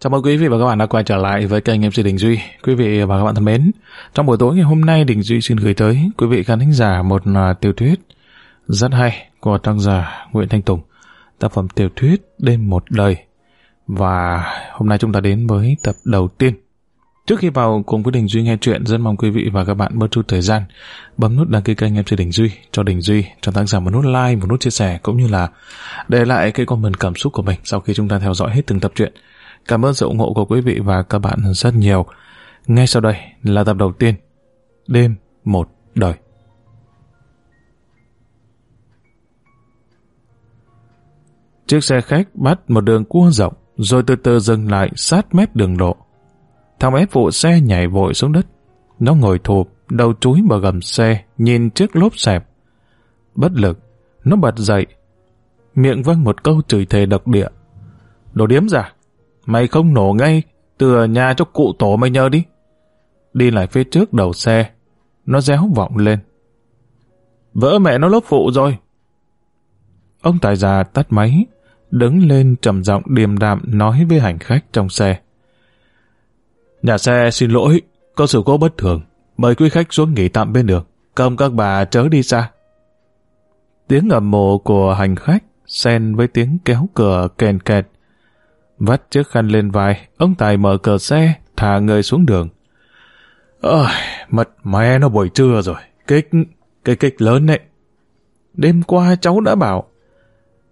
Chào mừng quý vị và các bạn đã quay trở lại với kênh MC Đình Duy. Quý vị và các bạn thân mến, trong buổi tối ngày hôm nay Đình Duy xin gửi tới quý vị khán thính giả một à, tiểu thuyết rất hay của tác giả Nguyễn Thanh Tùng. Tác phẩm tiểu thuyết Đêm một đời. Và hôm nay chúng ta đến với tập đầu tiên. Trước khi vào cùng với Đình Duy nghe chuyện, rất mong quý vị và các bạn bớt chút thời gian bấm nút đăng ký kênh MC Đình Duy cho Đình Duy, cho tác giả một nút like, một nút chia sẻ cũng như là để lại cái comment cảm xúc của mình sau khi chúng ta theo dõi hết từng tập truyện. Cảm ơn sự ủng hộ của quý vị và các bạn rất nhiều. Ngay sau đây là tập đầu tiên. Đêm một đời. Chiếc xe khách bắt một đường cua rộng rồi từ từ dừng lại sát mép đường lộ. Thằng bé phụ xe nhảy vội xuống đất. Nó ngồi thụp, đầu chúi vào gầm xe, nhìn chiếc lốp xẹp. Bất lực, nó bật dậy. Miệng văng một câu chửi thề độc địa. Đồ điếm giả, mày không nổ ngay, từ nhà cho cụ tổ mày nhờ đi. Đi lại phía trước đầu xe, nó réo vọng lên. Vỡ mẹ nó lốp phụ rồi. Ông tài già tắt máy, đứng lên trầm giọng điềm đạm nói với hành khách trong xe. Nhà xe xin lỗi, có sự cố bất thường. Mời quý khách xuống nghỉ tạm bên đường. Công các bà chớ đi xa. Tiếng ầm mộ của hành khách xen với tiếng kéo cửa kèn kẹt. Vắt chiếc khăn lên vai, ông Tài mở cửa xe, thả người xuống đường. Ôi, mật mẹ nó buổi trưa rồi. Kích, cái kích lớn đấy. Đêm qua cháu đã bảo,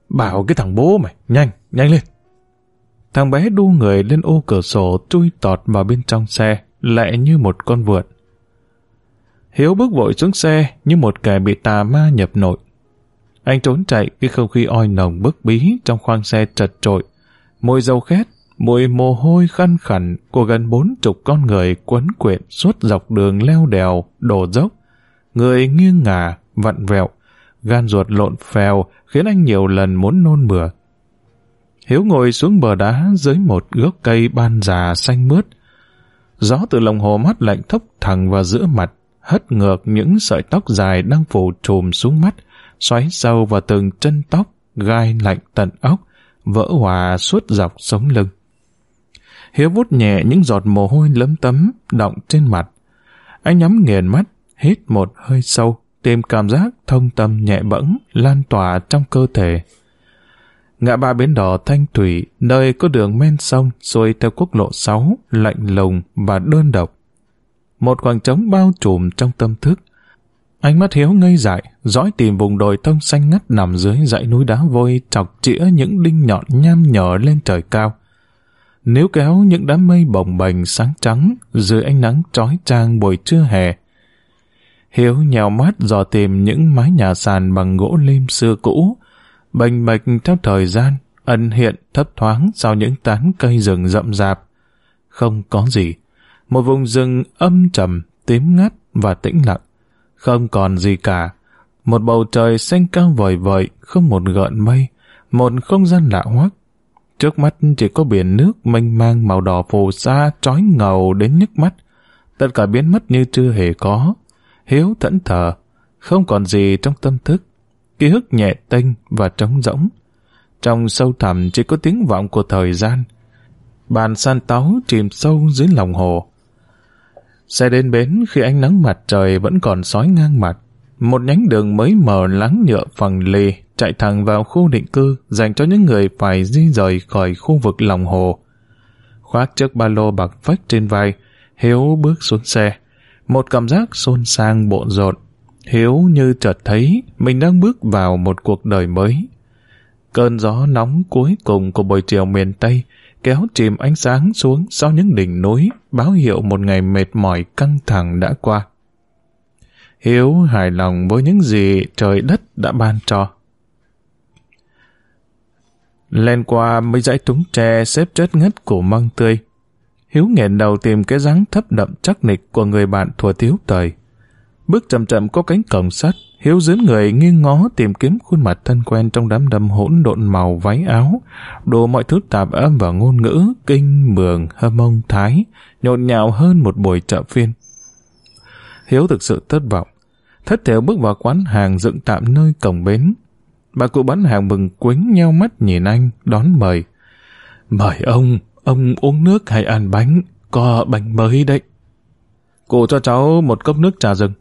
bảo cái thằng bố mày, nhanh, nhanh lên. Thằng bé đu người lên ô cửa sổ chui tọt vào bên trong xe, lẹ như một con vượt Hiếu bước vội xuống xe như một kẻ bị tà ma nhập nội. Anh trốn chạy cái không khí oi nồng bức bí trong khoang xe trật trội môi dầu khét, mùi mồ hôi khăn khẩn của gần bốn chục con người quấn quyện suốt dọc đường leo đèo, đổ dốc. Người nghiêng ngả, vặn vẹo, gan ruột lộn phèo khiến anh nhiều lần muốn nôn mửa. Hiếu ngồi xuống bờ đá dưới một gốc cây ban già xanh mướt. Gió từ lồng hồ mắt lạnh thốc thẳng vào giữa mặt, hất ngược những sợi tóc dài đang phủ trùm xuống mắt, xoáy sâu vào từng chân tóc, gai lạnh tận óc, vỡ hòa suốt dọc sống lưng. Hiếu vút nhẹ những giọt mồ hôi lấm tấm, động trên mặt. Anh nhắm nghiền mắt, hít một hơi sâu, tìm cảm giác thông tâm nhẹ bẫng, lan tỏa trong cơ thể. Ngã ba bến đỏ Thanh Thủy, nơi có đường men sông xuôi theo quốc lộ 6, lạnh lùng và đơn độc. Một khoảng trống bao trùm trong tâm thức. Ánh mắt hiếu ngây dại, dõi tìm vùng đồi tông xanh ngắt nằm dưới dãy núi đá vôi chọc chĩa những đinh nhọn nham nhở lên trời cao. Nếu kéo những đám mây bồng bềnh sáng trắng dưới ánh nắng trói trang buổi trưa hè. Hiếu nhào mắt dò tìm những mái nhà sàn bằng gỗ lim xưa cũ, bềnh bạch theo thời gian, ẩn hiện thấp thoáng sau những tán cây rừng rậm rạp. Không có gì. Một vùng rừng âm trầm, tím ngắt và tĩnh lặng. Không còn gì cả. Một bầu trời xanh cao vời vợi, không một gợn mây, một không gian lạ hoắc. Trước mắt chỉ có biển nước mênh mang màu đỏ phù sa trói ngầu đến nhức mắt. Tất cả biến mất như chưa hề có. Hiếu thẫn thờ, không còn gì trong tâm thức ký ức nhẹ tênh và trống rỗng. Trong sâu thẳm chỉ có tiếng vọng của thời gian. Bàn san táo chìm sâu dưới lòng hồ. Xe đến bến khi ánh nắng mặt trời vẫn còn sói ngang mặt. Một nhánh đường mới mở láng nhựa phẳng lì chạy thẳng vào khu định cư dành cho những người phải di rời khỏi khu vực lòng hồ. Khoác chiếc ba lô bạc phách trên vai, Hiếu bước xuống xe. Một cảm giác xôn sang bộn rộn Hiếu như chợt thấy mình đang bước vào một cuộc đời mới. Cơn gió nóng cuối cùng của buổi chiều miền Tây kéo chìm ánh sáng xuống sau những đỉnh núi, báo hiệu một ngày mệt mỏi căng thẳng đã qua. Hiếu hài lòng với những gì trời đất đã ban cho. Lên qua mấy dãy túng tre xếp chết ngất của măng tươi. Hiếu nghẹn đầu tìm cái dáng thấp đậm chắc nịch của người bạn thuở thiếu thời. Bước chậm chậm có cánh cổng sắt, Hiếu dướn người nghiêng ngó tìm kiếm khuôn mặt thân quen trong đám đầm hỗn độn màu váy áo, đồ mọi thứ tạp âm và ngôn ngữ, kinh, mường, hâm ông, thái, nhộn nhạo hơn một buổi chợ phiên. Hiếu thực sự thất vọng. Thất thểu bước vào quán hàng dựng tạm nơi cổng bến. Bà cụ bán hàng mừng quính nheo mắt nhìn anh, đón mời. Mời ông, ông uống nước hay ăn bánh, có bánh mới đấy. Cụ cho cháu một cốc nước trà rừng.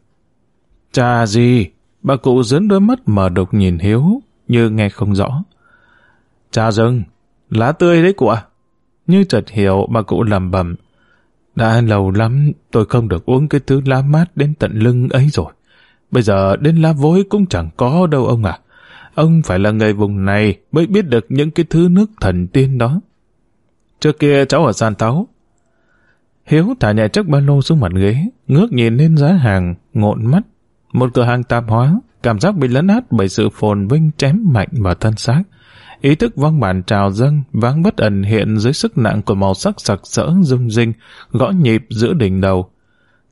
Cha gì? Bà cụ dướn đôi mắt mở đục nhìn Hiếu, như nghe không rõ. Trà rừng, lá tươi đấy cụ ạ. Như chợt hiểu bà cụ lầm bầm. Đã lâu lắm tôi không được uống cái thứ lá mát đến tận lưng ấy rồi. Bây giờ đến lá vối cũng chẳng có đâu ông ạ. Ông phải là người vùng này mới biết được những cái thứ nước thần tiên đó. Trước kia cháu ở San Táo. Hiếu thả nhẹ chiếc ba lô xuống mặt ghế, ngước nhìn lên giá hàng, ngộn mắt. Một cửa hàng tạp hóa, cảm giác bị lấn át bởi sự phồn vinh chém mạnh vào thân xác. Ý thức vong bản trào dâng, váng bất ẩn hiện dưới sức nặng của màu sắc sặc sỡ rung rinh, gõ nhịp giữa đỉnh đầu.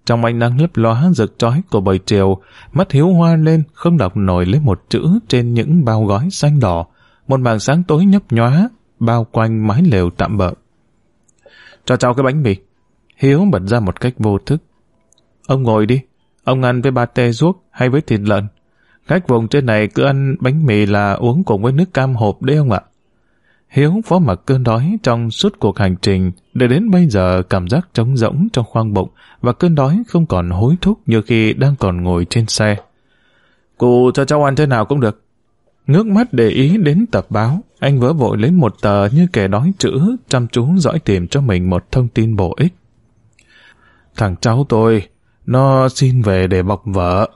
Trong ánh nắng lấp lóa rực trói của bầy chiều mắt hiếu hoa lên không đọc nổi lấy một chữ trên những bao gói xanh đỏ. Một màn sáng tối nhấp nhóa, bao quanh mái lều tạm bợ. Cho cháu cái bánh mì. Hiếu bật ra một cách vô thức. Ông ngồi đi, ông ăn với ba tê ruốc hay với thịt lợn. Khách vùng trên này cứ ăn bánh mì là uống cùng với nước cam hộp đấy ông ạ. Hiếu phó mặc cơn đói trong suốt cuộc hành trình, để đến bây giờ cảm giác trống rỗng trong khoang bụng và cơn đói không còn hối thúc như khi đang còn ngồi trên xe. Cụ cho cháu ăn thế nào cũng được. Ngước mắt để ý đến tập báo, anh vỡ vội lấy một tờ như kẻ đói chữ, chăm chú dõi tìm cho mình một thông tin bổ ích. Thằng cháu tôi, nó xin về để bọc vợ.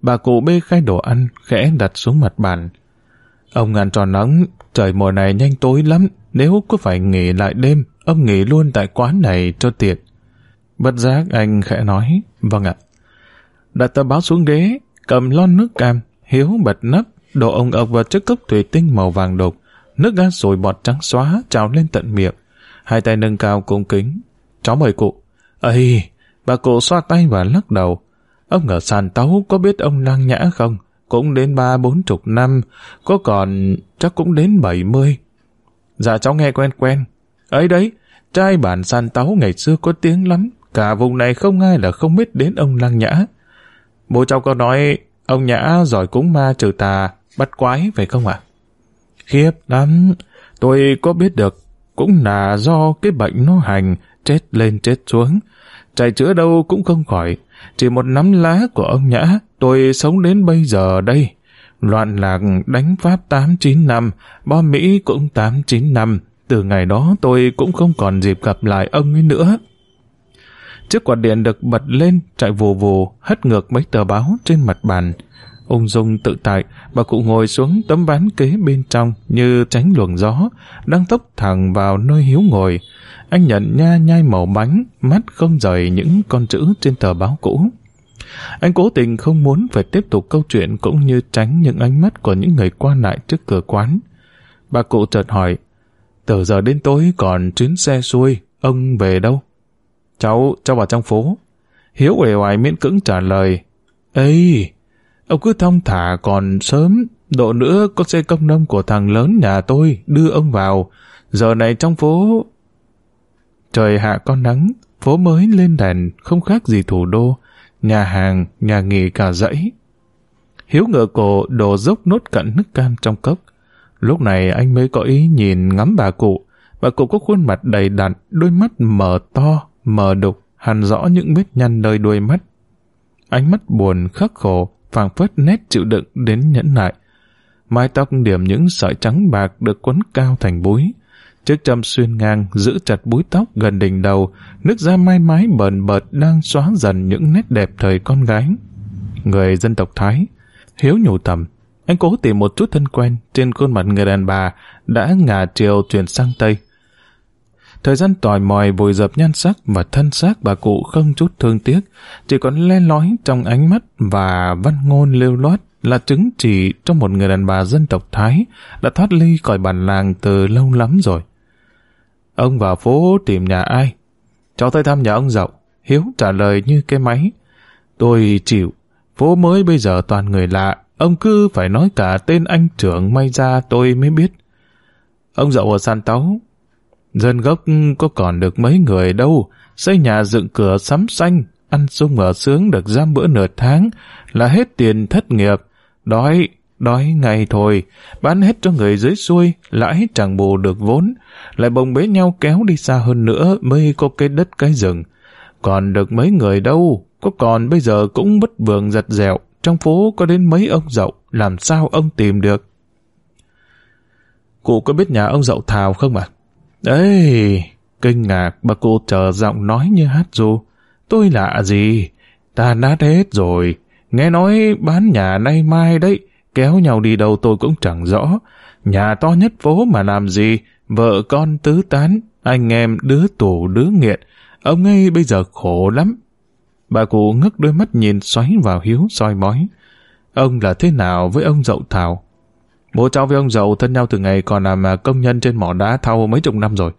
Bà cụ bê khay đồ ăn, khẽ đặt xuống mặt bàn. Ông ngàn tròn nắng, trời mùa này nhanh tối lắm, nếu có phải nghỉ lại đêm, ông nghỉ luôn tại quán này cho tiện. Bất giác anh khẽ nói, vâng ạ. Đặt tờ báo xuống ghế, cầm lon nước cam, hiếu bật nắp, đổ ông ọc vào chiếc cốc thủy tinh màu vàng đục. Nước ga sồi bọt trắng xóa trào lên tận miệng. Hai tay nâng cao cung kính. Cháu mời cụ. Ây, bà cụ xoa tay và lắc đầu. Ông ở sàn tấu có biết ông lang nhã không? Cũng đến ba bốn chục năm, có còn chắc cũng đến bảy mươi. Dạ cháu nghe quen quen. Ấy đấy, trai bản sàn tấu ngày xưa có tiếng lắm. Cả vùng này không ai là không biết đến ông lang nhã. Bố cháu có nói ông nhã giỏi cúng ma trừ tà, bắt quái phải không ạ? Khiếp lắm, tôi có biết được cũng là do cái bệnh nó hành, chết lên chết xuống. Chạy chữa đâu cũng không khỏi. Chỉ một nắm lá của ông Nhã, tôi sống đến bây giờ đây. Loạn lạc đánh Pháp 8-9 năm, bom Mỹ cũng 8-9 năm. Từ ngày đó tôi cũng không còn dịp gặp lại ông ấy nữa. Chiếc quạt điện được bật lên, chạy vù vù, hất ngược mấy tờ báo trên mặt bàn. Ung dung tự tại, bà cụ ngồi xuống tấm ván kế bên trong như tránh luồng gió, đang tốc thẳng vào nơi hiếu ngồi. Anh nhận nha nhai màu bánh, mắt không rời những con chữ trên tờ báo cũ. Anh cố tình không muốn phải tiếp tục câu chuyện cũng như tránh những ánh mắt của những người qua lại trước cửa quán. Bà cụ chợt hỏi, từ giờ đến tối còn chuyến xe xuôi, ông về đâu? Cháu, cháu vào trong phố. Hiếu uể oải miễn cưỡng trả lời, Ê, ông cứ thong thả còn sớm, độ nữa có xe công nông của thằng lớn nhà tôi đưa ông vào. Giờ này trong phố Trời hạ có nắng, phố mới lên đèn, không khác gì thủ đô, nhà hàng, nhà nghỉ cả dãy. Hiếu ngựa cổ đổ dốc nốt cận nước cam trong cốc. Lúc này anh mới có ý nhìn ngắm bà cụ. Bà cụ có khuôn mặt đầy đặn, đôi mắt mở to, mở đục, hằn rõ những vết nhăn nơi đuôi mắt. Ánh mắt buồn, khắc khổ, phảng phất nét chịu đựng đến nhẫn nại. Mái tóc điểm những sợi trắng bạc được quấn cao thành búi, Chiếc châm xuyên ngang giữ chặt búi tóc gần đỉnh đầu, nước da mai mái bờn bợt đang xóa dần những nét đẹp thời con gái. Người dân tộc Thái, hiếu nhủ tầm, anh cố tìm một chút thân quen trên khuôn mặt người đàn bà đã ngả chiều chuyển sang Tây. Thời gian tòi mòi vùi dập nhan sắc và thân xác bà cụ không chút thương tiếc, chỉ còn le lói trong ánh mắt và văn ngôn lêu loát là chứng chỉ cho một người đàn bà dân tộc Thái đã thoát ly khỏi bản làng từ lâu lắm rồi. Ông vào phố tìm nhà ai? Cháu tới thăm nhà ông Dậu. Hiếu trả lời như cái máy. Tôi chịu. Phố mới bây giờ toàn người lạ. Ông cứ phải nói cả tên anh trưởng may ra tôi mới biết. Ông Dậu ở San tấu Dân gốc có còn được mấy người đâu. Xây nhà dựng cửa sắm xanh. Ăn sung ở sướng được giam bữa nửa tháng. Là hết tiền thất nghiệp. Đói. đói ngay thôi, bán hết cho người dưới xuôi, lãi chẳng bù được vốn, lại bồng bế nhau kéo đi xa hơn nữa mới có cái đất cái rừng. Còn được mấy người đâu, có còn bây giờ cũng bất vượng giật dẹo, trong phố có đến mấy ông dậu, làm sao ông tìm được? Cụ có biết nhà ông dậu Thào không ạ? À? Đấy, kinh ngạc bà cụ chờ giọng nói như hát ru. Tôi lạ gì? Ta nát hết rồi. Nghe nói bán nhà nay mai đấy, kéo nhau đi đâu tôi cũng chẳng rõ. Nhà to nhất phố mà làm gì, vợ con tứ tán, anh em đứa tù đứa nghiện. Ông ấy bây giờ khổ lắm. Bà cụ ngước đôi mắt nhìn xoáy vào hiếu soi mói. Ông là thế nào với ông dậu thảo? Bố cháu với ông giàu thân nhau từ ngày còn làm à, công nhân trên mỏ đá thau mấy chục năm rồi.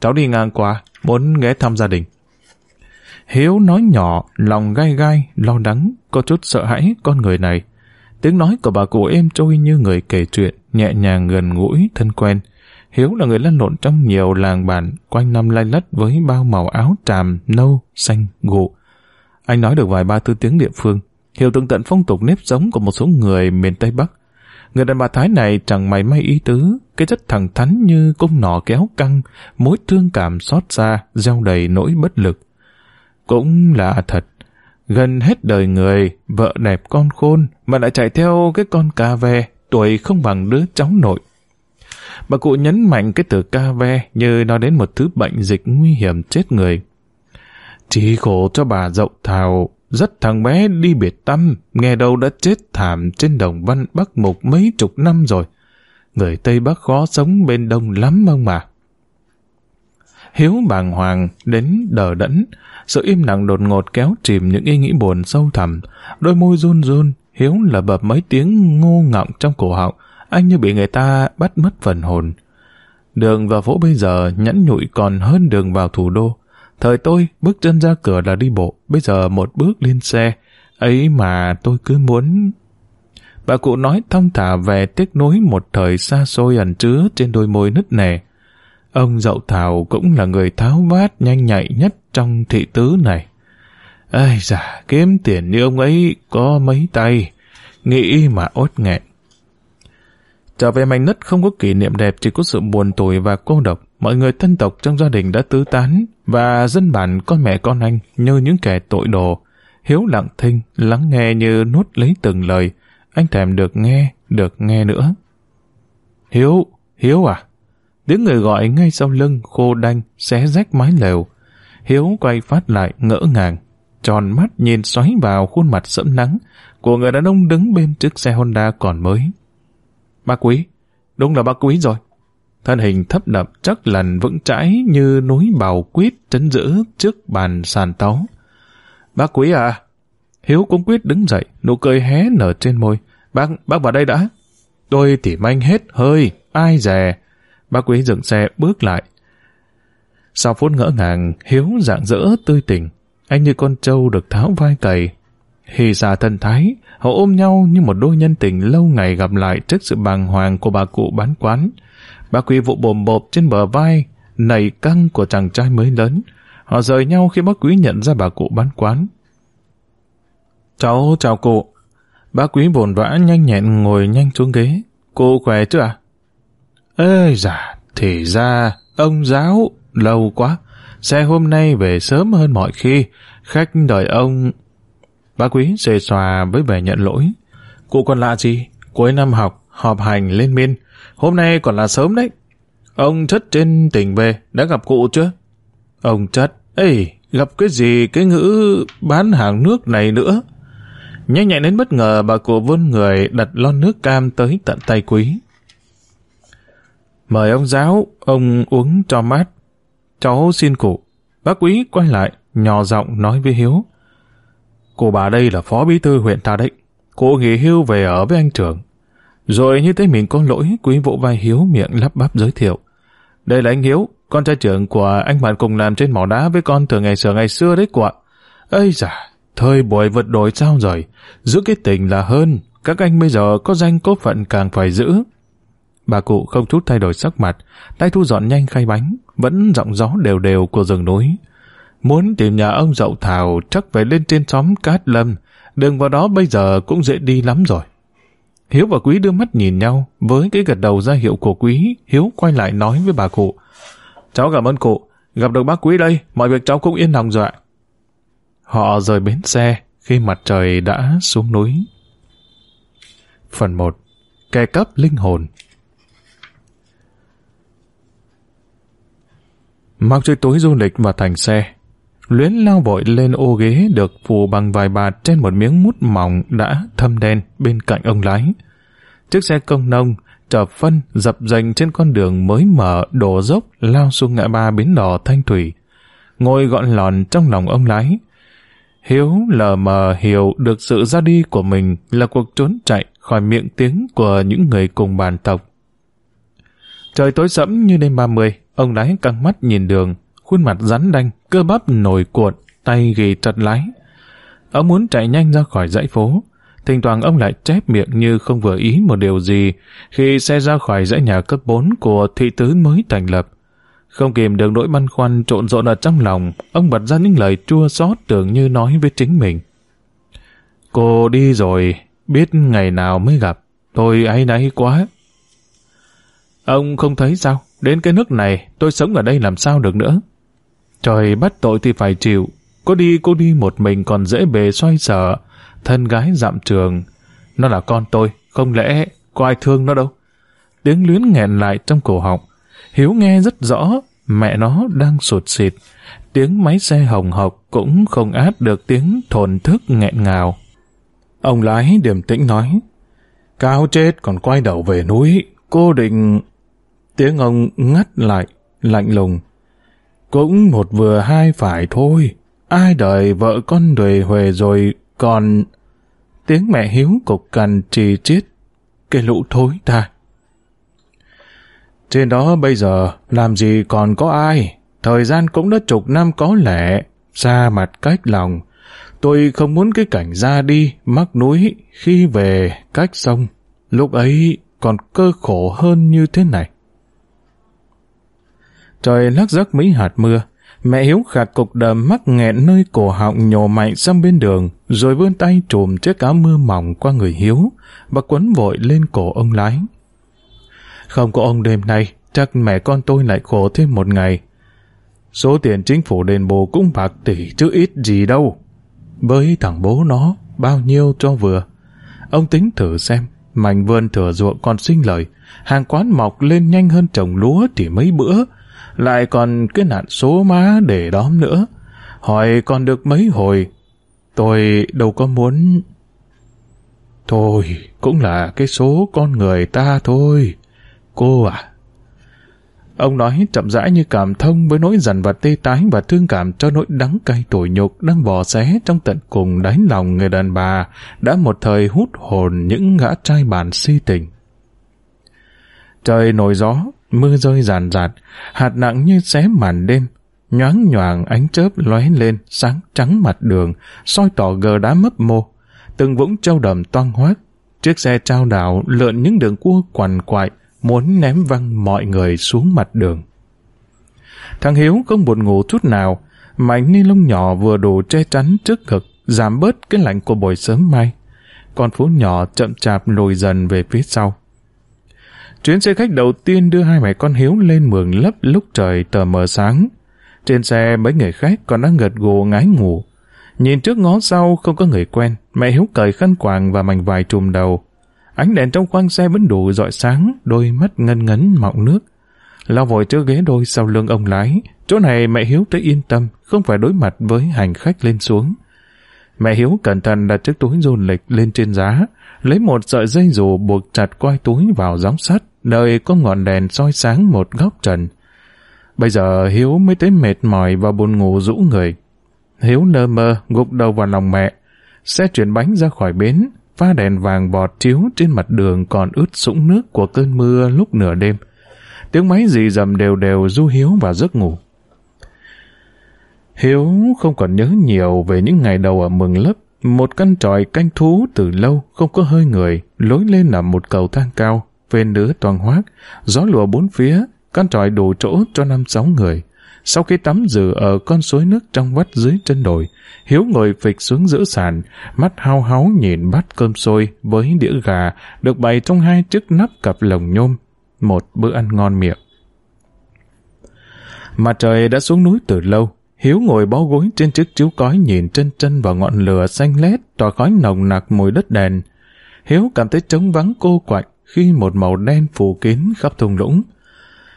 Cháu đi ngang qua, muốn ghé thăm gia đình. Hiếu nói nhỏ, lòng gai gai, lo lắng, có chút sợ hãi con người này. Tiếng nói của bà cụ êm trôi như người kể chuyện, nhẹ nhàng gần gũi, thân quen. Hiếu là người lăn lộn trong nhiều làng bản, quanh năm lay lất với bao màu áo tràm, nâu, xanh, gụ. Anh nói được vài ba tư tiếng địa phương, hiểu tường tận phong tục nếp sống của một số người miền Tây Bắc. Người đàn bà Thái này chẳng mày may ý tứ, cái chất thẳng thắn như cung nỏ kéo căng, mối thương cảm xót xa, gieo đầy nỗi bất lực. Cũng là thật, gần hết đời người, vợ đẹp con khôn, mà lại chạy theo cái con cà ve, tuổi không bằng đứa cháu nội. Bà cụ nhấn mạnh cái từ ca ve như nói đến một thứ bệnh dịch nguy hiểm chết người. Chỉ khổ cho bà dậu thào rất thằng bé đi biệt tâm, nghe đâu đã chết thảm trên đồng văn Bắc Mục mấy chục năm rồi. Người Tây Bắc khó sống bên Đông lắm ông mà. Hiếu bàng hoàng, đến đờ đẫn, sự im lặng đột ngột kéo chìm những ý nghĩ buồn sâu thẳm, đôi môi run run, Hiếu là bập mấy tiếng ngô ngọng trong cổ họng, anh như bị người ta bắt mất phần hồn. Đường vào phố bây giờ nhẫn nhụi còn hơn đường vào thủ đô. Thời tôi bước chân ra cửa là đi bộ, bây giờ một bước lên xe. Ấy mà tôi cứ muốn... Bà cụ nói thong thả về tiếc nối một thời xa xôi ẩn chứa trên đôi môi nứt nẻ. Ông dậu thảo cũng là người tháo vát nhanh nhạy nhất trong thị tứ này. Ây da, kiếm tiền như ông ấy có mấy tay, nghĩ mà ốt nghẹn. Trở về mảnh đất không có kỷ niệm đẹp chỉ có sự buồn tủi và cô độc. Mọi người thân tộc trong gia đình đã tứ tán và dân bản con mẹ con anh như những kẻ tội đồ. Hiếu lặng thinh, lắng nghe như nuốt lấy từng lời. Anh thèm được nghe, được nghe nữa. Hiếu, Hiếu à? Tiếng người gọi ngay sau lưng, khô đanh, xé rách mái lều. Hiếu quay phát lại, ngỡ ngàng. Tròn mắt nhìn xoáy vào khuôn mặt sẫm nắng của người đàn ông đứng bên chiếc xe Honda còn mới. Bác quý, đúng là bác quý rồi. Thân hình thấp đập chắc lần vững chãi như núi bào quyết trấn giữ trước bàn sàn tấu. Bác quý à? Hiếu cũng quyết đứng dậy, nụ cười hé nở trên môi. Bác, bác vào đây đã. Tôi tỉ manh hết hơi, ai dè. Bác quý dừng xe bước lại. Sau phút ngỡ ngàng, Hiếu dạng dỡ tươi tỉnh. Anh như con trâu được tháo vai cày, Hì xà thân thái, họ ôm nhau như một đôi nhân tình lâu ngày gặp lại trước sự bàng hoàng của bà cụ bán quán. Bà quý vụ bồm bộp trên bờ vai, nảy căng của chàng trai mới lớn. Họ rời nhau khi bác quý nhận ra bà cụ bán quán. Cháu chào cụ. Bác quý vồn vã nhanh nhẹn ngồi nhanh xuống ghế. Cô khỏe chứ à? Ê dạ, thì ra, ông giáo, lâu quá. Xe hôm nay về sớm hơn mọi khi. Khách đợi ông Bác quý xề xòa với vẻ nhận lỗi. Cụ còn lạ gì? Cuối năm học, họp hành lên miên. Hôm nay còn là sớm đấy. Ông chất trên tỉnh về, đã gặp cụ chưa? Ông chất, ê, gặp cái gì cái ngữ bán hàng nước này nữa? Nhanh nhạy đến bất ngờ bà cụ vươn người đặt lon nước cam tới tận tay quý. Mời ông giáo, ông uống cho mát. Cháu xin cụ. Bác quý quay lại, nhỏ giọng nói với Hiếu. Cô bà đây là phó bí thư huyện ta đấy. Cô nghỉ hưu về ở với anh trưởng. Rồi như thế mình có lỗi, quý vũ vai Hiếu miệng lắp bắp giới thiệu. Đây là anh Hiếu, con trai trưởng của anh bạn cùng làm trên mỏ đá với con từ ngày xưa ngày xưa đấy quạ Ây da, thời buổi vượt đổi sao rồi, giữ cái tình là hơn, các anh bây giờ có danh có phận càng phải giữ. Bà cụ không chút thay đổi sắc mặt, tay thu dọn nhanh khay bánh, vẫn giọng gió đều đều của rừng núi. Muốn tìm nhà ông dậu thảo chắc phải lên trên xóm Cát Lâm, đường vào đó bây giờ cũng dễ đi lắm rồi. Hiếu và Quý đưa mắt nhìn nhau, với cái gật đầu ra hiệu của Quý, Hiếu quay lại nói với bà cụ. Cháu cảm ơn cụ, gặp được bác Quý đây, mọi việc cháu cũng yên lòng rồi ạ. Họ rời bến xe khi mặt trời đã xuống núi. Phần 1 Kè cấp linh hồn Mặc chiếc túi du lịch vào thành xe, Luyến lao vội lên ô ghế được phủ bằng vài bạt trên một miếng mút mỏng đã thâm đen bên cạnh ông lái. Chiếc xe công nông chở phân dập dành trên con đường mới mở đổ dốc lao xuống ngã ba bến đỏ thanh thủy. Ngồi gọn lòn trong lòng ông lái. Hiếu lờ mờ hiểu được sự ra đi của mình là cuộc trốn chạy khỏi miệng tiếng của những người cùng bàn tộc. Trời tối sẫm như đêm 30, ông lái căng mắt nhìn đường, khuôn mặt rắn đanh, cơ bắp nổi cuộn, tay ghi chặt lái. Ông muốn chạy nhanh ra khỏi dãy phố, thỉnh thoảng ông lại chép miệng như không vừa ý một điều gì khi xe ra khỏi dãy nhà cấp 4 của thị tứ mới thành lập. Không kìm được nỗi băn khoăn trộn rộn ở trong lòng, ông bật ra những lời chua xót tưởng như nói với chính mình. Cô đi rồi, biết ngày nào mới gặp, tôi ấy náy quá. Ông không thấy sao? Đến cái nước này, tôi sống ở đây làm sao được nữa? Trời bắt tội thì phải chịu. Có đi cô đi một mình còn dễ bề xoay sở. Thân gái dạm trường. Nó là con tôi, không lẽ có ai thương nó đâu. Tiếng luyến nghẹn lại trong cổ họng. Hiếu nghe rất rõ, mẹ nó đang sụt xịt. Tiếng máy xe hồng hộc cũng không át được tiếng thồn thức nghẹn ngào. Ông lái điềm tĩnh nói, Cao chết còn quay đầu về núi, cô định... Tiếng ông ngắt lại, lạnh lùng. Cũng một vừa hai phải thôi. Ai đợi vợ con đời huề rồi còn... Tiếng mẹ hiếu cục cằn trì chiết. Cái lũ thối ta. Trên đó bây giờ làm gì còn có ai. Thời gian cũng đã chục năm có lẽ. Xa mặt cách lòng. Tôi không muốn cái cảnh ra đi, mắc núi, khi về cách sông. Lúc ấy còn cơ khổ hơn như thế này. Trời lắc rắc mấy hạt mưa. Mẹ Hiếu khạc cục đờm mắc nghẹn nơi cổ họng nhổ mạnh sang bên đường, rồi vươn tay trùm chiếc áo mưa mỏng qua người Hiếu và quấn vội lên cổ ông lái. Không có ông đêm nay, chắc mẹ con tôi lại khổ thêm một ngày. Số tiền chính phủ đền bù cũng bạc tỷ chứ ít gì đâu. Với thằng bố nó, bao nhiêu cho vừa. Ông tính thử xem, mảnh vườn thừa ruộng còn sinh lời, hàng quán mọc lên nhanh hơn trồng lúa chỉ mấy bữa, lại còn cái nạn số má để đóm nữa. Hỏi còn được mấy hồi, tôi đâu có muốn... Thôi, cũng là cái số con người ta thôi. Cô à? Ông nói chậm rãi như cảm thông với nỗi dằn vặt tê tái và thương cảm cho nỗi đắng cay tủi nhục đang bò xé trong tận cùng đáy lòng người đàn bà đã một thời hút hồn những gã trai bản si tình. Trời nổi gió, mưa rơi ràn rạt, hạt nặng như xé màn đêm, nhoáng nhoàng ánh chớp lóe lên sáng trắng mặt đường, soi tỏ gờ đá mấp mô, từng vũng trâu đầm toang hoác, chiếc xe trao đảo lượn những đường cua quằn quại, muốn ném văng mọi người xuống mặt đường. Thằng Hiếu không buồn ngủ chút nào, mảnh ni lông nhỏ vừa đủ che chắn trước ngực, giảm bớt cái lạnh của buổi sớm mai. Con phố nhỏ chậm chạp lùi dần về phía sau. Chuyến xe khách đầu tiên đưa hai mẹ con Hiếu lên mường lấp lúc trời tờ mờ sáng. Trên xe mấy người khách còn đang gật gù ngái ngủ. Nhìn trước ngó sau không có người quen, mẹ Hiếu cởi khăn quàng và mảnh vải trùm đầu. Ánh đèn trong khoang xe vẫn đủ dọi sáng, đôi mắt ngân ngấn mọng nước. Lao vội trước ghế đôi sau lưng ông lái, chỗ này mẹ Hiếu thấy yên tâm, không phải đối mặt với hành khách lên xuống. Mẹ Hiếu cẩn thận đặt chiếc túi du lịch lên trên giá, lấy một sợi dây dù buộc chặt quai túi vào gióng sắt, nơi có ngọn đèn soi sáng một góc trần. Bây giờ Hiếu mới thấy mệt mỏi và buồn ngủ rũ người. Hiếu nơ mơ gục đầu vào lòng mẹ. Xe chuyển bánh ra khỏi bến, pha đèn vàng bọt chiếu trên mặt đường còn ướt sũng nước của cơn mưa lúc nửa đêm. Tiếng máy dì dầm đều đều du Hiếu vào giấc ngủ. Hiếu không còn nhớ nhiều về những ngày đầu ở mừng lấp. Một căn tròi canh thú từ lâu không có hơi người, lối lên là một cầu thang cao, ven nửa toàn hoác, gió lùa bốn phía, căn tròi đủ chỗ cho năm sáu người. Sau khi tắm rửa ở con suối nước trong vắt dưới chân đồi, Hiếu ngồi phịch xuống giữa sàn, mắt hao háo nhìn bát cơm sôi với đĩa gà được bày trong hai chiếc nắp cặp lồng nhôm. Một bữa ăn ngon miệng. Mặt trời đã xuống núi từ lâu, Hiếu ngồi bó gối trên chiếc chiếu cói nhìn chân chân vào ngọn lửa xanh lét tỏa khói nồng nặc mùi đất đèn. Hiếu cảm thấy trống vắng cô quạnh khi một màu đen phủ kín khắp thung lũng.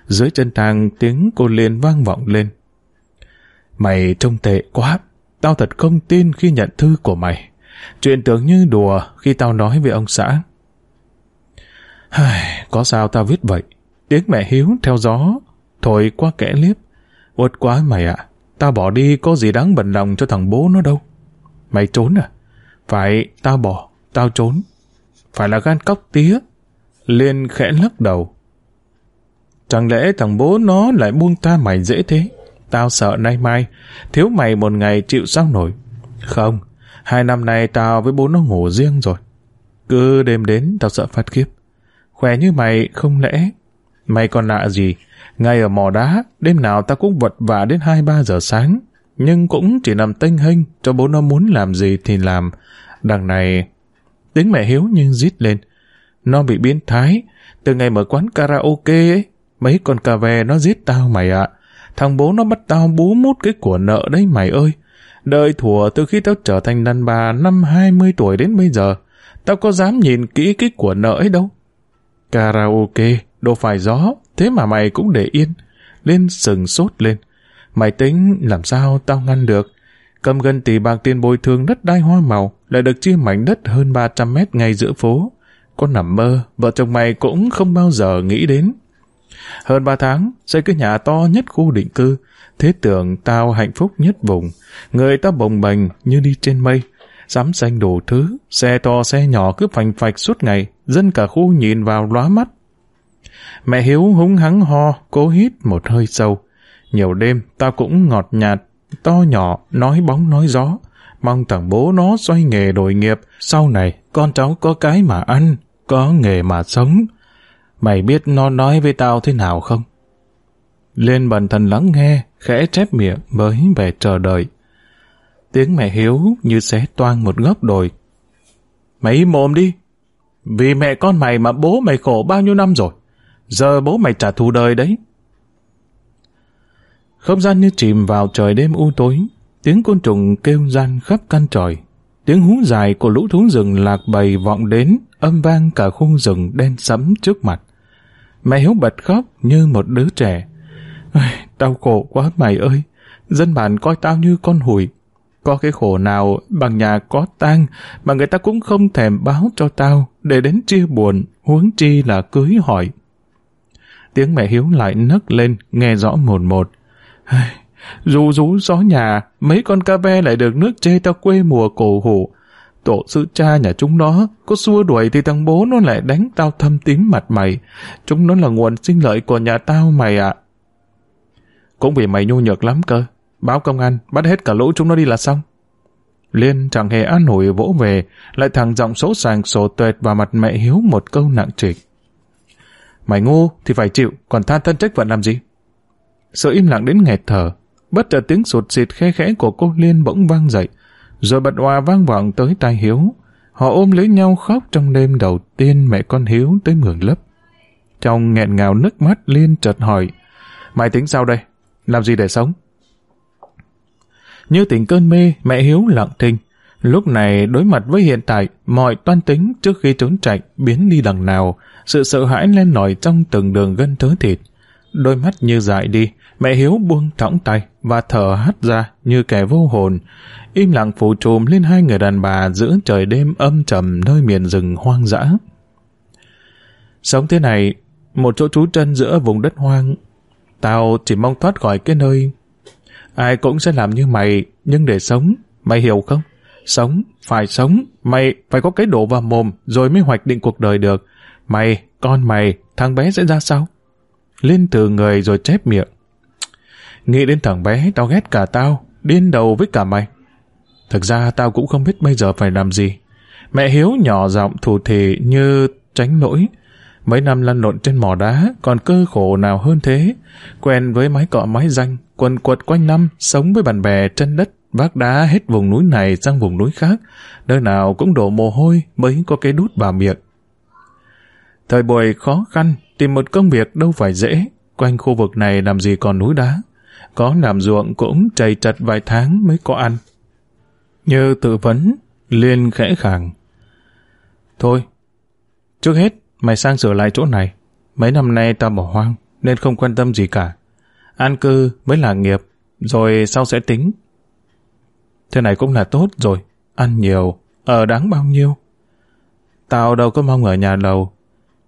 Dưới chân thang tiếng cô liền vang vọng lên. Mày trông tệ quá, tao thật không tin khi nhận thư của mày. Chuyện tưởng như đùa khi tao nói với ông xã. Có sao tao viết vậy? Tiếng mẹ Hiếu theo gió, thổi qua kẽ liếp. Uất quá mày ạ, tao bỏ đi có gì đáng bận lòng cho thằng bố nó đâu. Mày trốn à? Phải, tao bỏ, tao trốn. Phải là gan cóc tía. Liên khẽ lắc đầu. Chẳng lẽ thằng bố nó lại buông ta mày dễ thế? Tao sợ nay mai, thiếu mày một ngày chịu sao nổi. Không, hai năm nay tao với bố nó ngủ riêng rồi. Cứ đêm đến tao sợ phát khiếp. Khỏe như mày không lẽ? Mày còn lạ gì? Ngay ở mò đá, đêm nào ta cũng vật vả đến 2-3 giờ sáng. Nhưng cũng chỉ nằm tênh hênh cho bố nó muốn làm gì thì làm. Đằng này... Tiếng mẹ Hiếu nhưng rít lên. Nó bị biến thái. Từ ngày mở quán karaoke ấy, mấy con cà ve nó giết tao mày ạ. Thằng bố nó bắt tao bú mút cái của nợ đấy mày ơi. Đợi thủa từ khi tao trở thành đàn bà năm 20 tuổi đến bây giờ, tao có dám nhìn kỹ cái của nợ ấy đâu. Karaoke, đồ phải gió, thế mà mày cũng để yên. Lên sừng sốt lên. Mày tính làm sao tao ngăn được. Cầm gần tỷ bạc tiền bồi thường đất đai hoa màu, lại được chia mảnh đất hơn 300 mét ngay giữa phố. Con nằm mơ, vợ chồng mày cũng không bao giờ nghĩ đến. Hơn ba tháng, xây cái nhà to nhất khu định cư. Thế tưởng tao hạnh phúc nhất vùng. Người ta bồng bềnh như đi trên mây. Sắm xanh đủ thứ, xe to xe nhỏ cứ phành phạch suốt ngày, dân cả khu nhìn vào lóa mắt. Mẹ Hiếu húng hắng ho, cố hít một hơi sâu. Nhiều đêm, tao cũng ngọt nhạt, to nhỏ, nói bóng nói gió. Mong thằng bố nó xoay nghề đổi nghiệp, sau này con cháu có cái mà ăn, có nghề mà sống. Mày biết nó nói với tao thế nào không? Lên bần thần lắng nghe, khẽ chép miệng mới về chờ đợi. Tiếng mẹ Hiếu như xé toang một góc đồi. Mày im mồm đi. Vì mẹ con mày mà bố mày khổ bao nhiêu năm rồi. Giờ bố mày trả thù đời đấy. Không gian như chìm vào trời đêm u tối. Tiếng côn trùng kêu gian khắp căn tròi. Tiếng hú dài của lũ thú rừng lạc bầy vọng đến, âm vang cả khung rừng đen sẫm trước mặt. Mẹ Hiếu bật khóc như một đứa trẻ. Tao khổ quá mày ơi, dân bản coi tao như con hủi. Có cái khổ nào bằng nhà có tang mà người ta cũng không thèm báo cho tao để đến chia buồn, huống chi là cưới hỏi. Tiếng mẹ Hiếu lại nấc lên, nghe rõ một một. Rú rú gió nhà, mấy con ca ve lại được nước chê tao quê mùa cổ hủ. Tổ sư cha nhà chúng nó, có xua đuổi thì thằng bố nó lại đánh tao thâm tím mặt mày. Chúng nó là nguồn sinh lợi của nhà tao mày ạ. Cũng vì mày nhu nhược lắm cơ. Báo công an, bắt hết cả lũ chúng nó đi là xong. Liên chẳng hề an ủi vỗ về, lại thằng giọng số sàng sổ tuệt vào mặt mẹ Hiếu một câu nặng trịch. Mày ngu thì phải chịu, còn than thân trách phận làm gì? Sự im lặng đến nghẹt thở, bất chợt tiếng sụt xịt khe khẽ của cô Liên bỗng vang dậy, rồi bật hòa vang vọng tới tai Hiếu. Họ ôm lấy nhau khóc trong đêm đầu tiên mẹ con Hiếu tới mường lấp. Trong nghẹn ngào nước mắt Liên chợt hỏi, mày tính sao đây? Làm gì để sống? Như tỉnh cơn mê, mẹ Hiếu lặng thinh. Lúc này đối mặt với hiện tại, mọi toan tính trước khi trốn chạy biến đi đằng nào, sự sợ hãi lên nổi trong từng đường gân thớ thịt. Đôi mắt như dại đi, mẹ Hiếu buông thõng tay và thở hắt ra như kẻ vô hồn, im lặng phủ trùm lên hai người đàn bà giữa trời đêm âm trầm nơi miền rừng hoang dã. Sống thế này, một chỗ trú chân giữa vùng đất hoang, tao chỉ mong thoát khỏi cái nơi. Ai cũng sẽ làm như mày, nhưng để sống, mày hiểu không? Sống, phải sống, mày phải có cái đổ vào mồm rồi mới hoạch định cuộc đời được. Mày, con mày, thằng bé sẽ ra sao? Lên từ người rồi chép miệng. Nghĩ đến thằng bé, tao ghét cả tao, điên đầu với cả mày. Thực ra tao cũng không biết bây giờ phải làm gì. Mẹ Hiếu nhỏ giọng thủ thỉ như tránh lỗi. Mấy năm lăn lộn trên mỏ đá, còn cơ khổ nào hơn thế. Quen với mái cọ mái danh, quần quật quanh năm, sống với bạn bè chân đất, vác đá hết vùng núi này sang vùng núi khác, nơi nào cũng đổ mồ hôi mới có cái đút vào miệng. Thời buổi khó khăn, tìm một công việc đâu phải dễ, quanh khu vực này làm gì còn núi đá. Có làm ruộng cũng chảy chặt vài tháng mới có ăn. Như tự vấn, Liên khẽ khàng. Thôi, trước hết, mày sang sửa lại chỗ này. Mấy năm nay tao bỏ hoang, nên không quan tâm gì cả. An cư mới là nghiệp, rồi sau sẽ tính. Thế này cũng là tốt rồi, ăn nhiều, ở đáng bao nhiêu. Tao đâu có mong ở nhà lầu,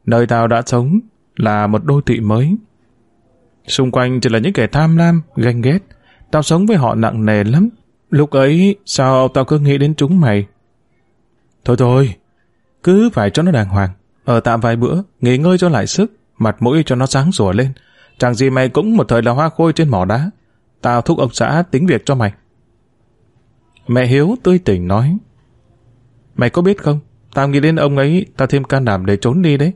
nơi tao đã sống là một đô thị mới. Xung quanh chỉ là những kẻ tham lam, ganh ghét, tao sống với họ nặng nề lắm. Lúc ấy, sao tao cứ nghĩ đến chúng mày? Thôi thôi, cứ phải cho nó đàng hoàng, ở tạm vài bữa, nghỉ ngơi cho lại sức, mặt mũi cho nó sáng sủa lên. Chẳng gì mày cũng một thời là hoa khôi trên mỏ đá. Tao thúc ông xã tính việc cho mày. Mẹ Hiếu tươi tỉnh nói. Mày có biết không, tao nghĩ đến ông ấy, tao thêm can đảm để trốn đi đấy.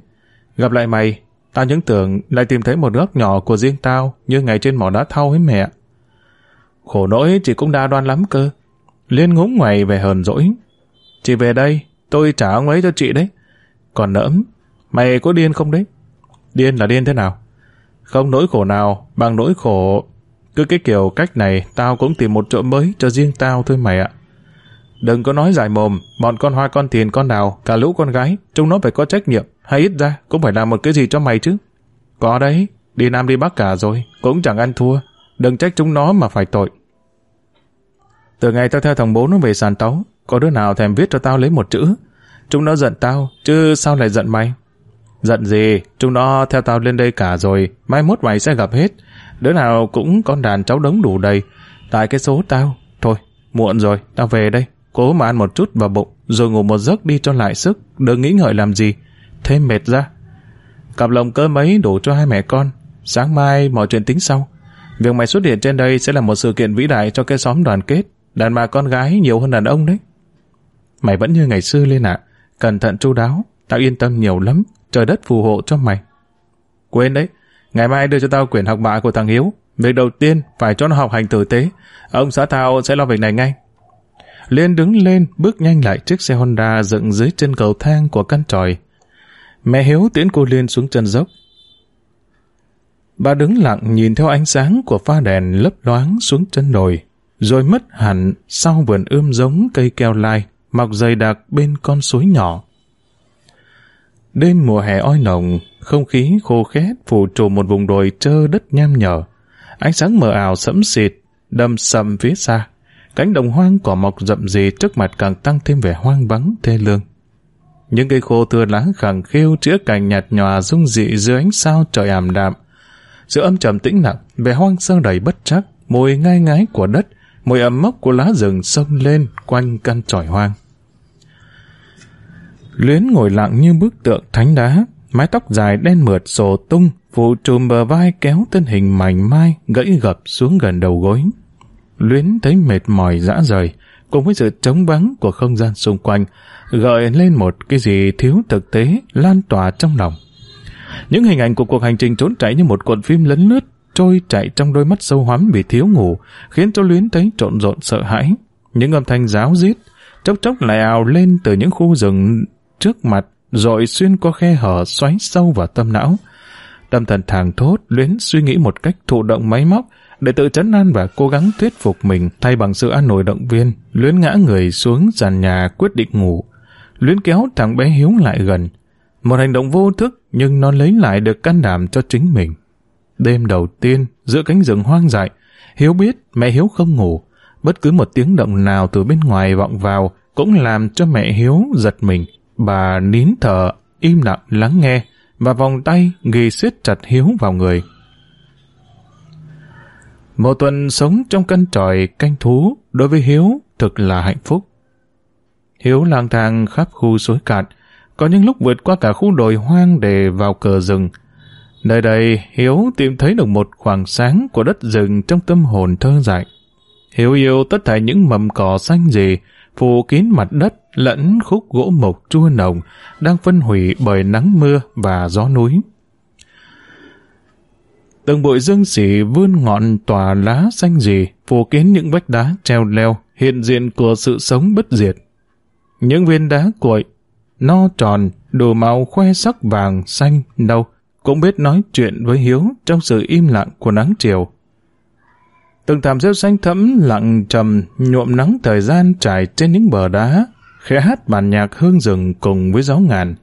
Gặp lại mày, tao những tưởng lại tìm thấy một góc nhỏ của riêng tao như ngày trên mỏ đá thau với mẹ. Khổ nỗi chị cũng đa đoan lắm cơ. Liên ngúng ngoài về hờn dỗi. Chị về đây, tôi trả ông ấy cho chị đấy. Còn nỡm, mày có điên không đấy? Điên là điên thế nào? Không nỗi khổ nào bằng nỗi khổ. Cứ cái kiểu cách này, tao cũng tìm một chỗ mới cho riêng tao thôi mày ạ. Đừng có nói dài mồm, bọn con hoa con tiền con đào, cả lũ con gái, chúng nó phải có trách nhiệm, hay ít ra cũng phải làm một cái gì cho mày chứ. Có đấy, đi Nam đi Bắc cả rồi, cũng chẳng ăn thua, đừng trách chúng nó mà phải tội. Từ ngày tao theo thằng bố nó về sàn tấu, có đứa nào thèm viết cho tao lấy một chữ. Chúng nó giận tao, chứ sao lại giận mày? Giận gì, chúng nó theo tao lên đây cả rồi, mai mốt mày sẽ gặp hết. Đứa nào cũng con đàn cháu đống đủ đầy. Tại cái số tao, thôi, muộn rồi, tao về đây. Cố mà ăn một chút vào bụng, rồi ngủ một giấc đi cho lại sức, đừng nghĩ ngợi làm gì. Thêm mệt ra. Cặp lồng cơm mấy đủ cho hai mẹ con. Sáng mai mọi chuyện tính sau. Việc mày xuất hiện trên đây sẽ là một sự kiện vĩ đại cho cái xóm đoàn kết. Đàn bà con gái nhiều hơn đàn ông đấy. Mày vẫn như ngày xưa lên ạ. Cẩn thận chu đáo. Tao yên tâm nhiều lắm. Trời đất phù hộ cho mày. Quên đấy. Ngày mai đưa cho tao quyển học bạ của thằng Hiếu. Việc đầu tiên phải cho nó học hành tử tế. Ông xã tao sẽ lo việc này ngay. Liên đứng lên, bước nhanh lại chiếc xe Honda dựng dưới chân cầu thang của căn tròi. Mẹ Hiếu tiễn cô Liên xuống chân dốc. Bà đứng lặng nhìn theo ánh sáng của pha đèn lấp loáng xuống chân đồi, rồi mất hẳn sau vườn ươm giống cây keo lai, mọc dày đặc bên con suối nhỏ. Đêm mùa hè oi nồng, không khí khô khét phủ trùm một vùng đồi trơ đất nham nhở. Ánh sáng mờ ảo sẫm xịt, đâm sầm phía xa. Cánh đồng hoang cỏ mọc rậm rì trước mặt càng tăng thêm vẻ hoang vắng thê lương. Những cây khô thưa lá khẳng khiêu chữa cành nhạt nhòa rung dị dưới ánh sao trời ảm đạm. Sự âm trầm tĩnh lặng, vẻ hoang sơ đầy bất chắc, mùi ngai ngái của đất, mùi ẩm mốc của lá rừng sông lên quanh căn tròi hoang. Luyến ngồi lặng như bức tượng thánh đá, mái tóc dài đen mượt sổ tung, phủ trùm bờ vai kéo thân hình mảnh mai, gãy gập xuống gần đầu gối. Luyến thấy mệt mỏi dã rời, cùng với sự trống vắng của không gian xung quanh, gợi lên một cái gì thiếu thực tế lan tỏa trong lòng. Những hình ảnh của cuộc hành trình trốn chạy như một cuộn phim lấn lướt, trôi chạy trong đôi mắt sâu hoắm vì thiếu ngủ, khiến cho Luyến thấy trộn rộn sợ hãi. Những âm thanh giáo giết, chốc chốc lại ào lên từ những khu rừng trước mặt, rồi xuyên qua khe hở xoáy sâu vào tâm não. Tâm thần thàng thốt, Luyến suy nghĩ một cách thụ động máy móc, để tự chấn an và cố gắng thuyết phục mình thay bằng sự an nổi động viên, Luyến ngã người xuống sàn nhà quyết định ngủ. Luyến kéo thằng bé Hiếu lại gần. Một hành động vô thức nhưng nó lấy lại được can đảm cho chính mình. Đêm đầu tiên, giữa cánh rừng hoang dại, Hiếu biết mẹ Hiếu không ngủ. Bất cứ một tiếng động nào từ bên ngoài vọng vào cũng làm cho mẹ Hiếu giật mình. Bà nín thở, im lặng lắng nghe và vòng tay ghi siết chặt Hiếu vào người. Một tuần sống trong căn tròi canh thú đối với Hiếu thực là hạnh phúc. Hiếu lang thang khắp khu suối cạn, có những lúc vượt qua cả khu đồi hoang để vào cờ rừng. Nơi đây, Hiếu tìm thấy được một khoảng sáng của đất rừng trong tâm hồn thơ dại. Hiếu yêu tất thảy những mầm cỏ xanh gì, phủ kín mặt đất lẫn khúc gỗ mộc chua nồng đang phân hủy bởi nắng mưa và gió núi. Từng bụi dương xỉ vươn ngọn tòa lá xanh rì, phủ kín những vách đá treo leo, hiện diện của sự sống bất diệt. Những viên đá cuội, no tròn, đồ màu khoe sắc vàng, xanh, nâu, cũng biết nói chuyện với Hiếu trong sự im lặng của nắng chiều. Từng thảm rêu xanh thẫm lặng trầm nhuộm nắng thời gian trải trên những bờ đá, khẽ hát bản nhạc hương rừng cùng với gió ngàn,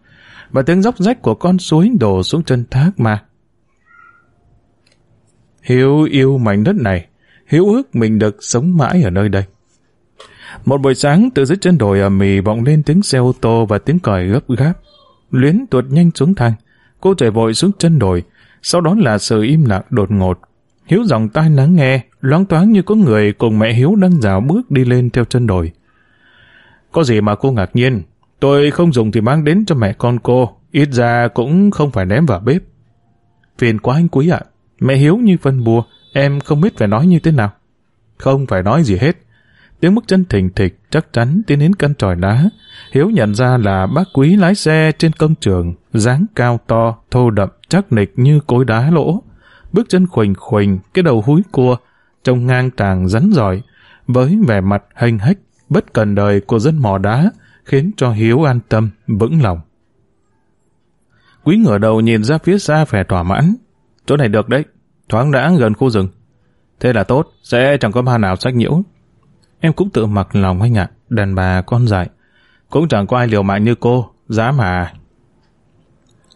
và tiếng róc rách của con suối đổ xuống chân thác mà. Hiếu yêu mảnh đất này, Hiếu ước mình được sống mãi ở nơi đây. Một buổi sáng từ dưới chân đồi ở mì vọng lên tiếng xe ô tô và tiếng còi gấp gáp. Luyến tuột nhanh xuống thang, cô chạy vội xuống chân đồi, sau đó là sự im lặng đột ngột. Hiếu dòng tai lắng nghe, loáng toáng như có người cùng mẹ Hiếu đang dạo bước đi lên theo chân đồi. Có gì mà cô ngạc nhiên, tôi không dùng thì mang đến cho mẹ con cô, ít ra cũng không phải ném vào bếp. Phiền quá anh quý ạ, mẹ Hiếu như phân bùa, em không biết phải nói như thế nào. Không phải nói gì hết, Tiếng bước chân thình thịch chắc chắn tiến đến căn tròi đá. Hiếu nhận ra là bác quý lái xe trên công trường, dáng cao to, thô đậm, chắc nịch như cối đá lỗ. Bước chân khuỳnh khuỳnh, cái đầu húi cua, trông ngang tàng rắn giỏi, với vẻ mặt hành hách, bất cần đời của dân mò đá, khiến cho Hiếu an tâm, vững lòng. Quý ngửa đầu nhìn ra phía xa vẻ thỏa mãn. Chỗ này được đấy, thoáng đã gần khu rừng. Thế là tốt, sẽ chẳng có ma nào sách nhiễu. Em cũng tự mặc lòng anh ạ, đàn bà con dại. Cũng chẳng có ai liều mạng như cô, dám mà.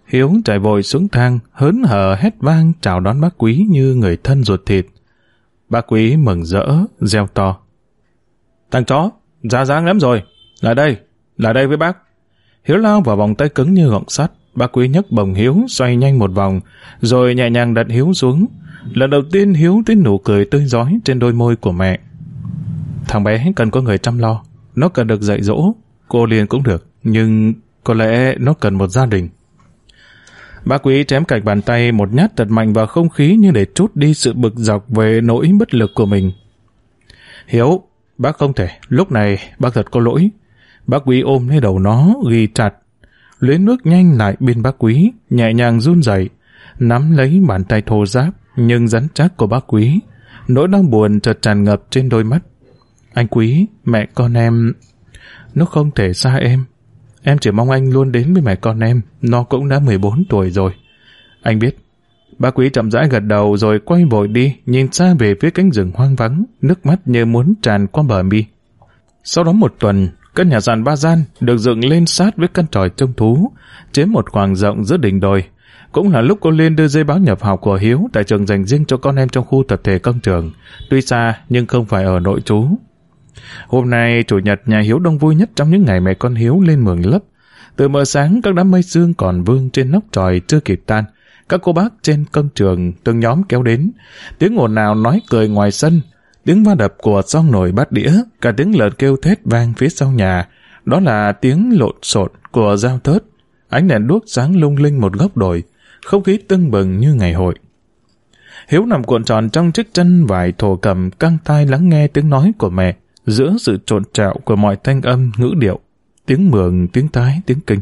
Hiếu chạy vội xuống thang, hớn hở hét vang chào đón bác quý như người thân ruột thịt. Bác quý mừng rỡ, reo to. Thằng chó, ra dáng lắm rồi. Lại đây, lại đây với bác. Hiếu lao vào vòng tay cứng như gọng sắt. Bác quý nhấc bồng Hiếu xoay nhanh một vòng, rồi nhẹ nhàng đặt Hiếu xuống. Lần đầu tiên Hiếu thấy nụ cười tươi giói trên đôi môi của mẹ. Thằng bé cần có người chăm lo. Nó cần được dạy dỗ. Cô liền cũng được. Nhưng có lẽ nó cần một gia đình. Bác quý chém cạch bàn tay một nhát thật mạnh vào không khí như để trút đi sự bực dọc về nỗi bất lực của mình. Hiếu, bác không thể. Lúc này bác thật có lỗi. Bác quý ôm lấy đầu nó, ghi chặt. Luyến nước nhanh lại bên bác quý, nhẹ nhàng run rẩy nắm lấy bàn tay thô giáp nhưng rắn chắc của bác quý. Nỗi đau buồn chợt tràn ngập trên đôi mắt. Anh quý, mẹ con em... Nó không thể xa em. Em chỉ mong anh luôn đến với mẹ con em. Nó cũng đã 14 tuổi rồi. Anh biết. Bác quý chậm rãi gật đầu rồi quay vội đi, nhìn xa về phía cánh rừng hoang vắng, nước mắt như muốn tràn qua bờ mi. Sau đó một tuần, căn nhà sàn ba gian được dựng lên sát với căn tròi trông thú, chiếm một khoảng rộng giữa đỉnh đồi. Cũng là lúc cô Liên đưa dây báo nhập học của Hiếu tại trường dành riêng cho con em trong khu tập thể công trường. Tuy xa nhưng không phải ở nội trú, Hôm nay, Chủ nhật nhà Hiếu đông vui nhất trong những ngày mẹ con Hiếu lên mường lấp. Từ mờ sáng, các đám mây sương còn vương trên nóc tròi chưa kịp tan. Các cô bác trên công trường từng nhóm kéo đến. Tiếng ồn nào nói cười ngoài sân. Tiếng va đập của song nồi bát đĩa. Cả tiếng lợn kêu thét vang phía sau nhà. Đó là tiếng lộn xộn của dao thớt. Ánh đèn đuốc sáng lung linh một góc đồi. Không khí tưng bừng như ngày hội. Hiếu nằm cuộn tròn trong chiếc chân vải thổ cầm căng tai lắng nghe tiếng nói của mẹ giữa sự trộn trạo của mọi thanh âm, ngữ điệu, tiếng mường, tiếng tái, tiếng kinh.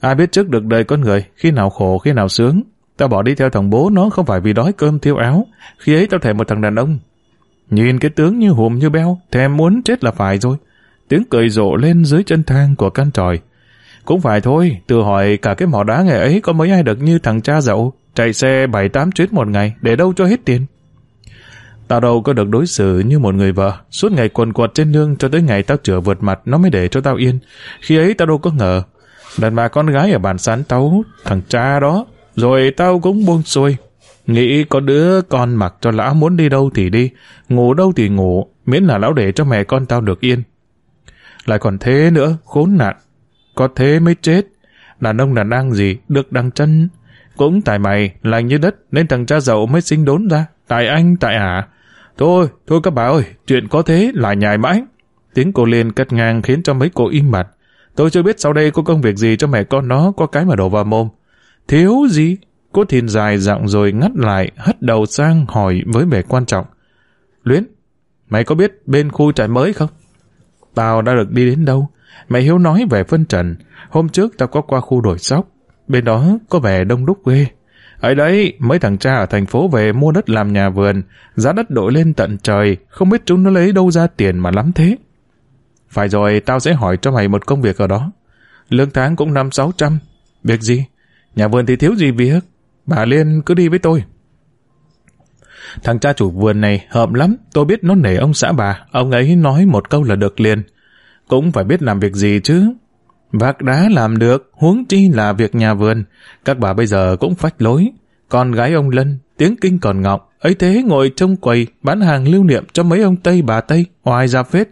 Ai biết trước được đời con người, khi nào khổ, khi nào sướng. Tao bỏ đi theo thằng bố nó không phải vì đói cơm thiếu áo, khi ấy tao thèm một thằng đàn ông. Nhìn cái tướng như hùm như beo, thèm muốn chết là phải rồi. Tiếng cười rộ lên dưới chân thang của căn tròi. Cũng phải thôi, tự hỏi cả cái mỏ đá ngày ấy có mấy ai được như thằng cha dậu, chạy xe 7-8 chuyến một ngày, để đâu cho hết tiền. Tao đâu có được đối xử như một người vợ, suốt ngày quần quật trên nương cho tới ngày tao chữa vượt mặt nó mới để cho tao yên. Khi ấy tao đâu có ngờ, đàn bà con gái ở bàn sán tao, thằng cha đó, rồi tao cũng buông xuôi. Nghĩ có đứa con mặc cho lão muốn đi đâu thì đi, ngủ đâu thì ngủ, miễn là lão để cho mẹ con tao được yên. Lại còn thế nữa, khốn nạn. Có thế mới chết. Đàn ông đàn đang gì, được đằng chân. Cũng tại mày, lành như đất, nên thằng cha giàu mới sinh đốn ra. Tại anh, tại ả. Thôi, thôi các bà ơi, chuyện có thế là nhài mãi. Tiếng cô Liên cất ngang khiến cho mấy cô im mặt. Tôi chưa biết sau đây có công việc gì cho mẹ con nó có cái mà đổ vào mồm. Thiếu gì? Cô Thìn dài giọng rồi ngắt lại, hất đầu sang hỏi với vẻ quan trọng. Luyến, mày có biết bên khu trại mới không? Tao đã được đi đến đâu? Mẹ Hiếu nói về phân trần. Hôm trước tao có qua khu đổi sóc. Bên đó có vẻ đông đúc ghê. Ấy đấy, mấy thằng cha ở thành phố về mua đất làm nhà vườn, giá đất đội lên tận trời, không biết chúng nó lấy đâu ra tiền mà lắm thế. Phải rồi, tao sẽ hỏi cho mày một công việc ở đó. Lương tháng cũng năm sáu trăm. Việc gì? Nhà vườn thì thiếu gì việc. Bà Liên cứ đi với tôi. Thằng cha chủ vườn này hợm lắm, tôi biết nó nể ông xã bà, ông ấy nói một câu là được liền. Cũng phải biết làm việc gì chứ. Vác đá làm được, huống chi là việc nhà vườn. Các bà bây giờ cũng phách lối. Con gái ông Lân, tiếng kinh còn ngọng, ấy thế ngồi trong quầy, bán hàng lưu niệm cho mấy ông Tây bà Tây, hoài ra phết.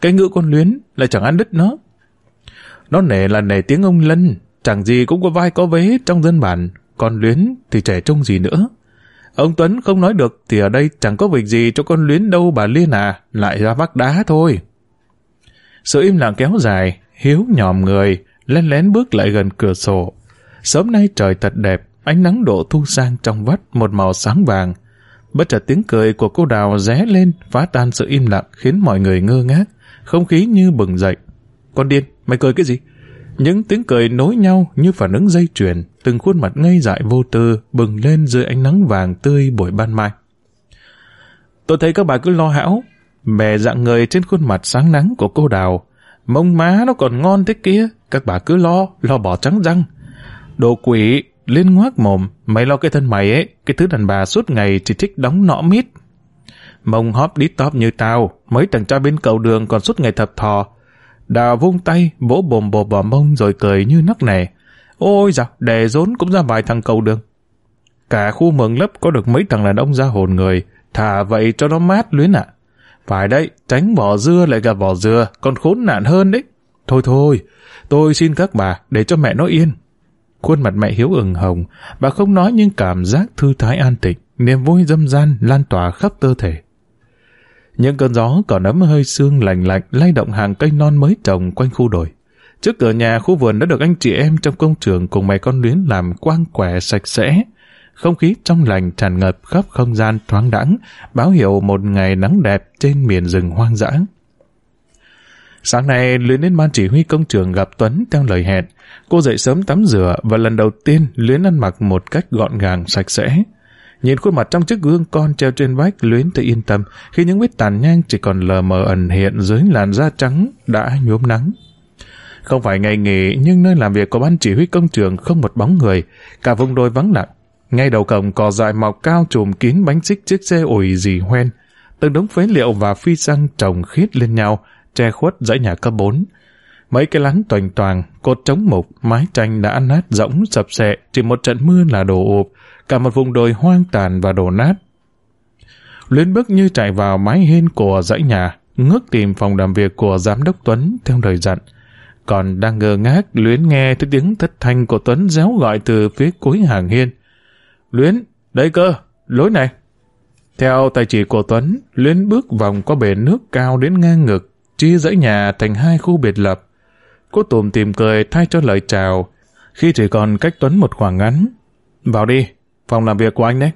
Cái ngữ con luyến lại chẳng ăn đứt nó. Nó nể là nể tiếng ông Lân, chẳng gì cũng có vai có vế trong dân bản, còn luyến thì trẻ trông gì nữa. Ông Tuấn không nói được thì ở đây chẳng có việc gì cho con luyến đâu bà Liên à, lại ra vác đá thôi. Sự im lặng kéo dài, Hiếu nhòm người, lén lén bước lại gần cửa sổ. Sớm nay trời thật đẹp, ánh nắng độ thu sang trong vắt một màu sáng vàng. Bất chợt tiếng cười của cô đào ré lên, phá tan sự im lặng khiến mọi người ngơ ngác, không khí như bừng dậy. Con điên, mày cười cái gì? Những tiếng cười nối nhau như phản ứng dây chuyền, từng khuôn mặt ngây dại vô tư bừng lên dưới ánh nắng vàng tươi buổi ban mai. Tôi thấy các bà cứ lo hão, bè dạng người trên khuôn mặt sáng nắng của cô đào, Mông má nó còn ngon thế kia, các bà cứ lo, lo bỏ trắng răng. Đồ quỷ, lên ngoác mồm, mày lo cái thân mày ấy, cái thứ đàn bà suốt ngày chỉ thích đóng nọ mít. Mông hóp đít tóp như tao, mấy thằng cha bên cầu đường còn suốt ngày thập thò. Đào vung tay, vỗ bồm bồm vào mông rồi cười như nắc nẻ. Ôi dào, đè rốn cũng ra vài thằng cầu đường. Cả khu mường lấp có được mấy thằng đàn ông ra hồn người, thả vậy cho nó mát luyến ạ. Phải đấy, tránh vỏ dưa lại gặp vỏ dừa, còn khốn nạn hơn đấy. Thôi thôi, tôi xin các bà để cho mẹ nó yên. Khuôn mặt mẹ Hiếu ửng hồng, bà không nói nhưng cảm giác thư thái an tịnh, niềm vui dâm gian lan tỏa khắp cơ thể. Những cơn gió còn ấm hơi sương lạnh lạnh lay động hàng cây non mới trồng quanh khu đồi. Trước cửa nhà khu vườn đã được anh chị em trong công trường cùng mẹ con luyến làm quang quẻ sạch sẽ, không khí trong lành tràn ngập khắp không gian thoáng đãng, báo hiệu một ngày nắng đẹp trên miền rừng hoang dã. Sáng nay, Luyến đến ban chỉ huy công trường gặp Tuấn theo lời hẹn. Cô dậy sớm tắm rửa và lần đầu tiên Luyến ăn mặc một cách gọn gàng, sạch sẽ. Nhìn khuôn mặt trong chiếc gương con treo trên vách Luyến thấy yên tâm khi những vết tàn nhang chỉ còn lờ mờ ẩn hiện dưới làn da trắng đã nhuốm nắng. Không phải ngày nghỉ nhưng nơi làm việc của ban chỉ huy công trường không một bóng người, cả vùng đồi vắng lặng. Ngay đầu cổng cỏ dại mọc cao trùm kín bánh xích chiếc xe ủi dì hoen. Từng đống phế liệu và phi xăng trồng khít lên nhau, che khuất dãy nhà cấp 4. Mấy cái lán toành toàng, cột trống mục, mái tranh đã nát rỗng sập sệ, chỉ một trận mưa là đổ ụp, cả một vùng đồi hoang tàn và đổ nát. Luyến bước như chạy vào mái hiên của dãy nhà, ngước tìm phòng làm việc của giám đốc Tuấn theo lời dặn. Còn đang ngơ ngác, Luyến nghe thấy tiếng thất thanh của Tuấn réo gọi từ phía cuối hàng hiên. Luyến, đây cơ, lối này. Theo tay chỉ của Tuấn, Luyến bước vòng qua bể nước cao đến ngang ngực, chia dãy nhà thành hai khu biệt lập. Cô tùm tìm cười thay cho lời chào, khi chỉ còn cách Tuấn một khoảng ngắn. Vào đi, phòng làm việc của anh đấy.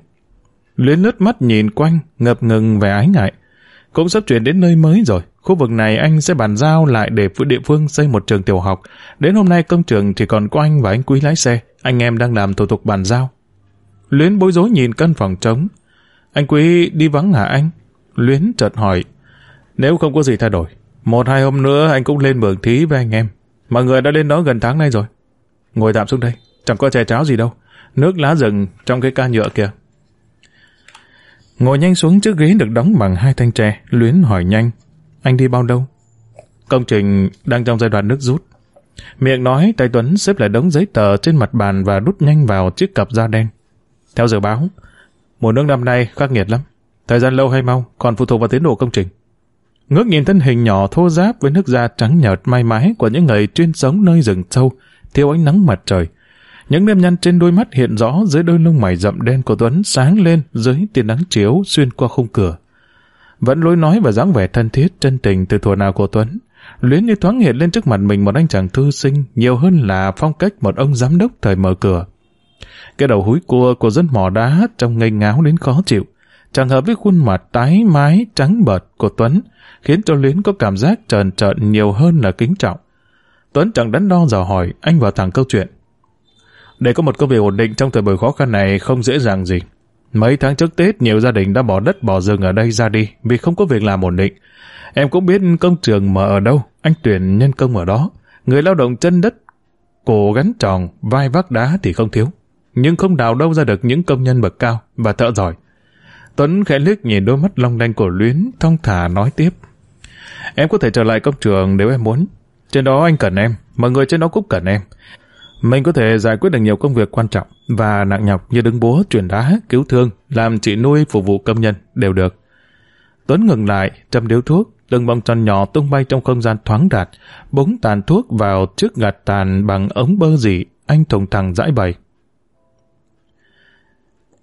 Luyến lướt mắt nhìn quanh, ngập ngừng vẻ ái ngại. Cũng sắp chuyển đến nơi mới rồi, khu vực này anh sẽ bàn giao lại để địa phương xây một trường tiểu học. Đến hôm nay công trường chỉ còn có anh và anh Quý lái xe, anh em đang làm thủ tục bàn giao. Luyến bối rối nhìn căn phòng trống. Anh Quý đi vắng hả anh? Luyến chợt hỏi. Nếu không có gì thay đổi, một hai hôm nữa anh cũng lên mường thí với anh em. Mọi người đã lên đó gần tháng nay rồi. Ngồi tạm xuống đây, chẳng có chè cháo gì đâu. Nước lá rừng trong cái ca nhựa kìa. Ngồi nhanh xuống chiếc ghế được đóng bằng hai thanh tre, Luyến hỏi nhanh. Anh đi bao đâu? Công trình đang trong giai đoạn nước rút. Miệng nói, tay Tuấn xếp lại đống giấy tờ trên mặt bàn và đút nhanh vào chiếc cặp da đen. Theo dự báo, mùa nước năm nay khắc nghiệt lắm. Thời gian lâu hay mau còn phụ thuộc vào tiến độ công trình. Ngước nhìn thân hình nhỏ thô ráp với nước da trắng nhợt may mái của những người chuyên sống nơi rừng sâu, thiếu ánh nắng mặt trời. Những nếp nhăn trên đôi mắt hiện rõ dưới đôi lông mày rậm đen của Tuấn sáng lên dưới tia nắng chiếu xuyên qua khung cửa. Vẫn lối nói và dáng vẻ thân thiết, chân tình từ thuở nào của Tuấn. Luyến như thoáng hiện lên trước mặt mình một anh chàng thư sinh nhiều hơn là phong cách một ông giám đốc thời mở cửa. Cái đầu húi cua của dân mỏ đá trông ngây ngáo đến khó chịu. Chẳng hợp với khuôn mặt tái mái trắng bợt của Tuấn, khiến cho Luyến có cảm giác trần trợn nhiều hơn là kính trọng. Tuấn chẳng đắn đo dò hỏi, anh vào thẳng câu chuyện. Để có một công việc ổn định trong thời buổi khó khăn này không dễ dàng gì. Mấy tháng trước Tết, nhiều gia đình đã bỏ đất bỏ rừng ở đây ra đi vì không có việc làm ổn định. Em cũng biết công trường mở ở đâu, anh tuyển nhân công ở đó. Người lao động chân đất, cổ gắn tròn, vai vác đá thì không thiếu. Nhưng không đào đâu ra được những công nhân bậc cao và thợ giỏi. Tuấn khẽ liếc nhìn đôi mắt long lanh của Luyến, thong thả nói tiếp. Em có thể trở lại công trường nếu em muốn. Trên đó anh cần em, mọi người trên đó cũng cần em. Mình có thể giải quyết được nhiều công việc quan trọng và nặng nhọc như đứng búa, chuyển đá, cứu thương, làm chị nuôi, phục vụ công nhân, đều được. Tuấn ngừng lại, châm điếu thuốc, từng bông tròn nhỏ tung bay trong không gian thoáng đạt, búng tàn thuốc vào trước gạt tàn bằng ống bơ dị, anh thùng thẳng giải bày.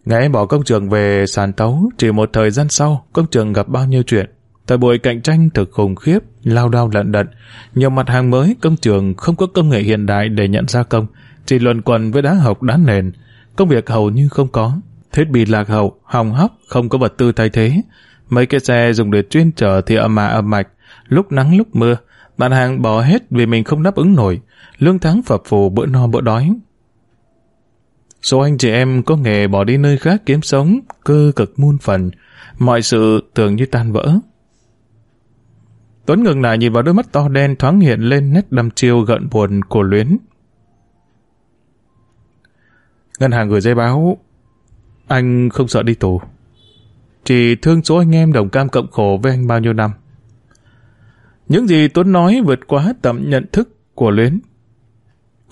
Ngày bỏ công trường về sàn tấu, chỉ một thời gian sau, công trường gặp bao nhiêu chuyện. Thời buổi cạnh tranh thực khủng khiếp, lao đao lận đận. Nhiều mặt hàng mới, công trường không có công nghệ hiện đại để nhận gia công, chỉ luận quần với đá học đá nền. Công việc hầu như không có. Thiết bị lạc hậu, hỏng hóc, không có vật tư thay thế. Mấy cái xe dùng để chuyên chở thì âm mà âm mạch, lúc nắng lúc mưa. Bạn hàng bỏ hết vì mình không đáp ứng nổi. Lương tháng phập phù bữa no bữa đói. Số anh chị em có nghề bỏ đi nơi khác kiếm sống, cơ cực muôn phần. Mọi sự tưởng như tan vỡ. Tuấn ngừng lại nhìn vào đôi mắt to đen thoáng hiện lên nét đăm chiêu gợn buồn của luyến. Ngân hàng gửi dây báo, anh không sợ đi tù. Chỉ thương số anh em đồng cam cộng khổ với anh bao nhiêu năm. Những gì Tuấn nói vượt quá tầm nhận thức của luyến.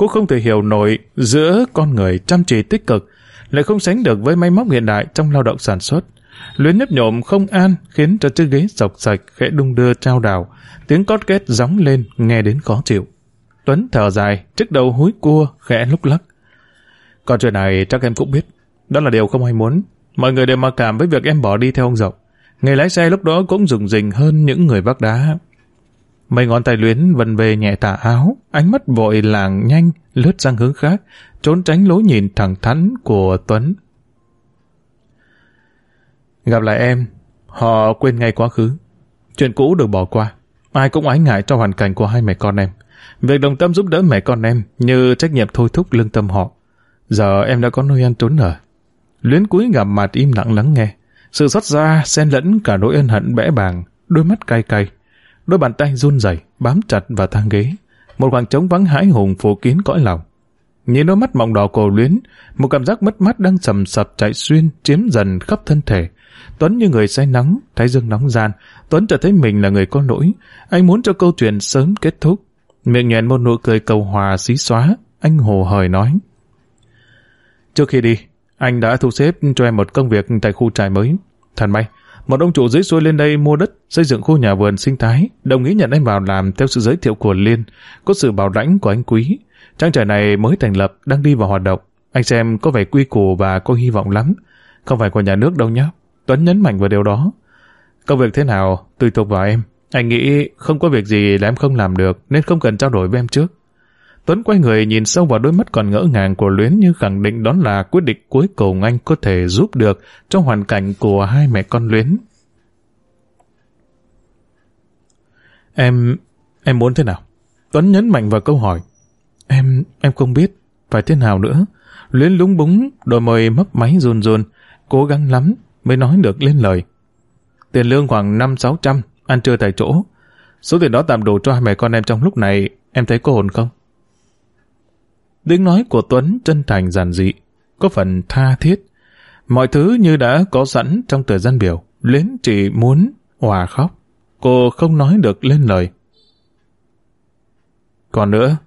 Cô không thể hiểu nổi giữa con người chăm chỉ tích cực lại không sánh được với máy móc hiện đại trong lao động sản xuất. Luyến nhấp nhộm không an khiến cho chiếc ghế sọc sạch khẽ đung đưa trao đảo, tiếng cót két gióng lên nghe đến khó chịu. Tuấn thở dài, trước đầu húi cua khẽ lúc lắc. Còn chuyện này chắc em cũng biết, đó là điều không ai muốn. Mọi người đều mặc cảm với việc em bỏ đi theo ông Dậu. Người lái xe lúc đó cũng rùng rình hơn những người vác đá. Mấy ngón tay luyến vần về nhẹ tà áo, ánh mắt vội làng nhanh, lướt sang hướng khác, trốn tránh lối nhìn thẳng thắn của Tuấn. Gặp lại em, họ quên ngay quá khứ. Chuyện cũ được bỏ qua. Ai cũng ái ngại cho hoàn cảnh của hai mẹ con em. Việc đồng tâm giúp đỡ mẹ con em như trách nhiệm thôi thúc lương tâm họ. Giờ em đã có nơi ăn trốn ở. Luyến cúi gặp mặt im lặng lắng nghe. Sự xót ra xen lẫn cả nỗi ân hận bẽ bàng, đôi mắt cay cay. Đôi bàn tay run rẩy bám chặt vào thang ghế. Một khoảng trống vắng hãi hùng phủ kín cõi lòng. Nhìn đôi mắt mọng đỏ cổ luyến, một cảm giác mất mát đang sầm sập chạy xuyên, chiếm dần khắp thân thể. Tuấn như người say nắng, thái dương nóng gian. Tuấn trở thấy mình là người có lỗi. Anh muốn cho câu chuyện sớm kết thúc. Miệng nhoèn một nụ cười cầu hòa xí xóa. Anh hồ hời nói. Trước khi đi, anh đã thu xếp cho em một công việc tại khu trại mới. Thần may, một ông chủ dưới xuôi lên đây mua đất, xây dựng khu nhà vườn sinh thái, đồng ý nhận em vào làm theo sự giới thiệu của Liên, có sự bảo lãnh của anh Quý. Trang trại này mới thành lập, đang đi vào hoạt động. Anh xem có vẻ quy củ và có hy vọng lắm. Không phải của nhà nước đâu nhé. Tuấn nhấn mạnh vào điều đó. Công việc thế nào, tùy thuộc vào em. Anh nghĩ không có việc gì là em không làm được, nên không cần trao đổi với em trước. Tuấn quay người nhìn sâu vào đôi mắt còn ngỡ ngàng của Luyến như khẳng định đó là quyết định cuối cùng anh có thể giúp được trong hoàn cảnh của hai mẹ con Luyến. Em... em muốn thế nào? Tuấn nhấn mạnh vào câu hỏi. Em... em không biết. Phải thế nào nữa? Luyến lúng búng, đôi môi mấp máy run run, cố gắng lắm mới nói được lên lời. Tiền lương khoảng năm sáu trăm, ăn trưa tại chỗ. Số tiền đó tạm đủ cho hai mẹ con em trong lúc này, em thấy có ổn không? Tiếng nói của Tuấn chân thành giản dị, có phần tha thiết. Mọi thứ như đã có sẵn trong thời gian biểu, Luyến chỉ muốn hòa khóc. Cô không nói được lên lời. Còn nữa,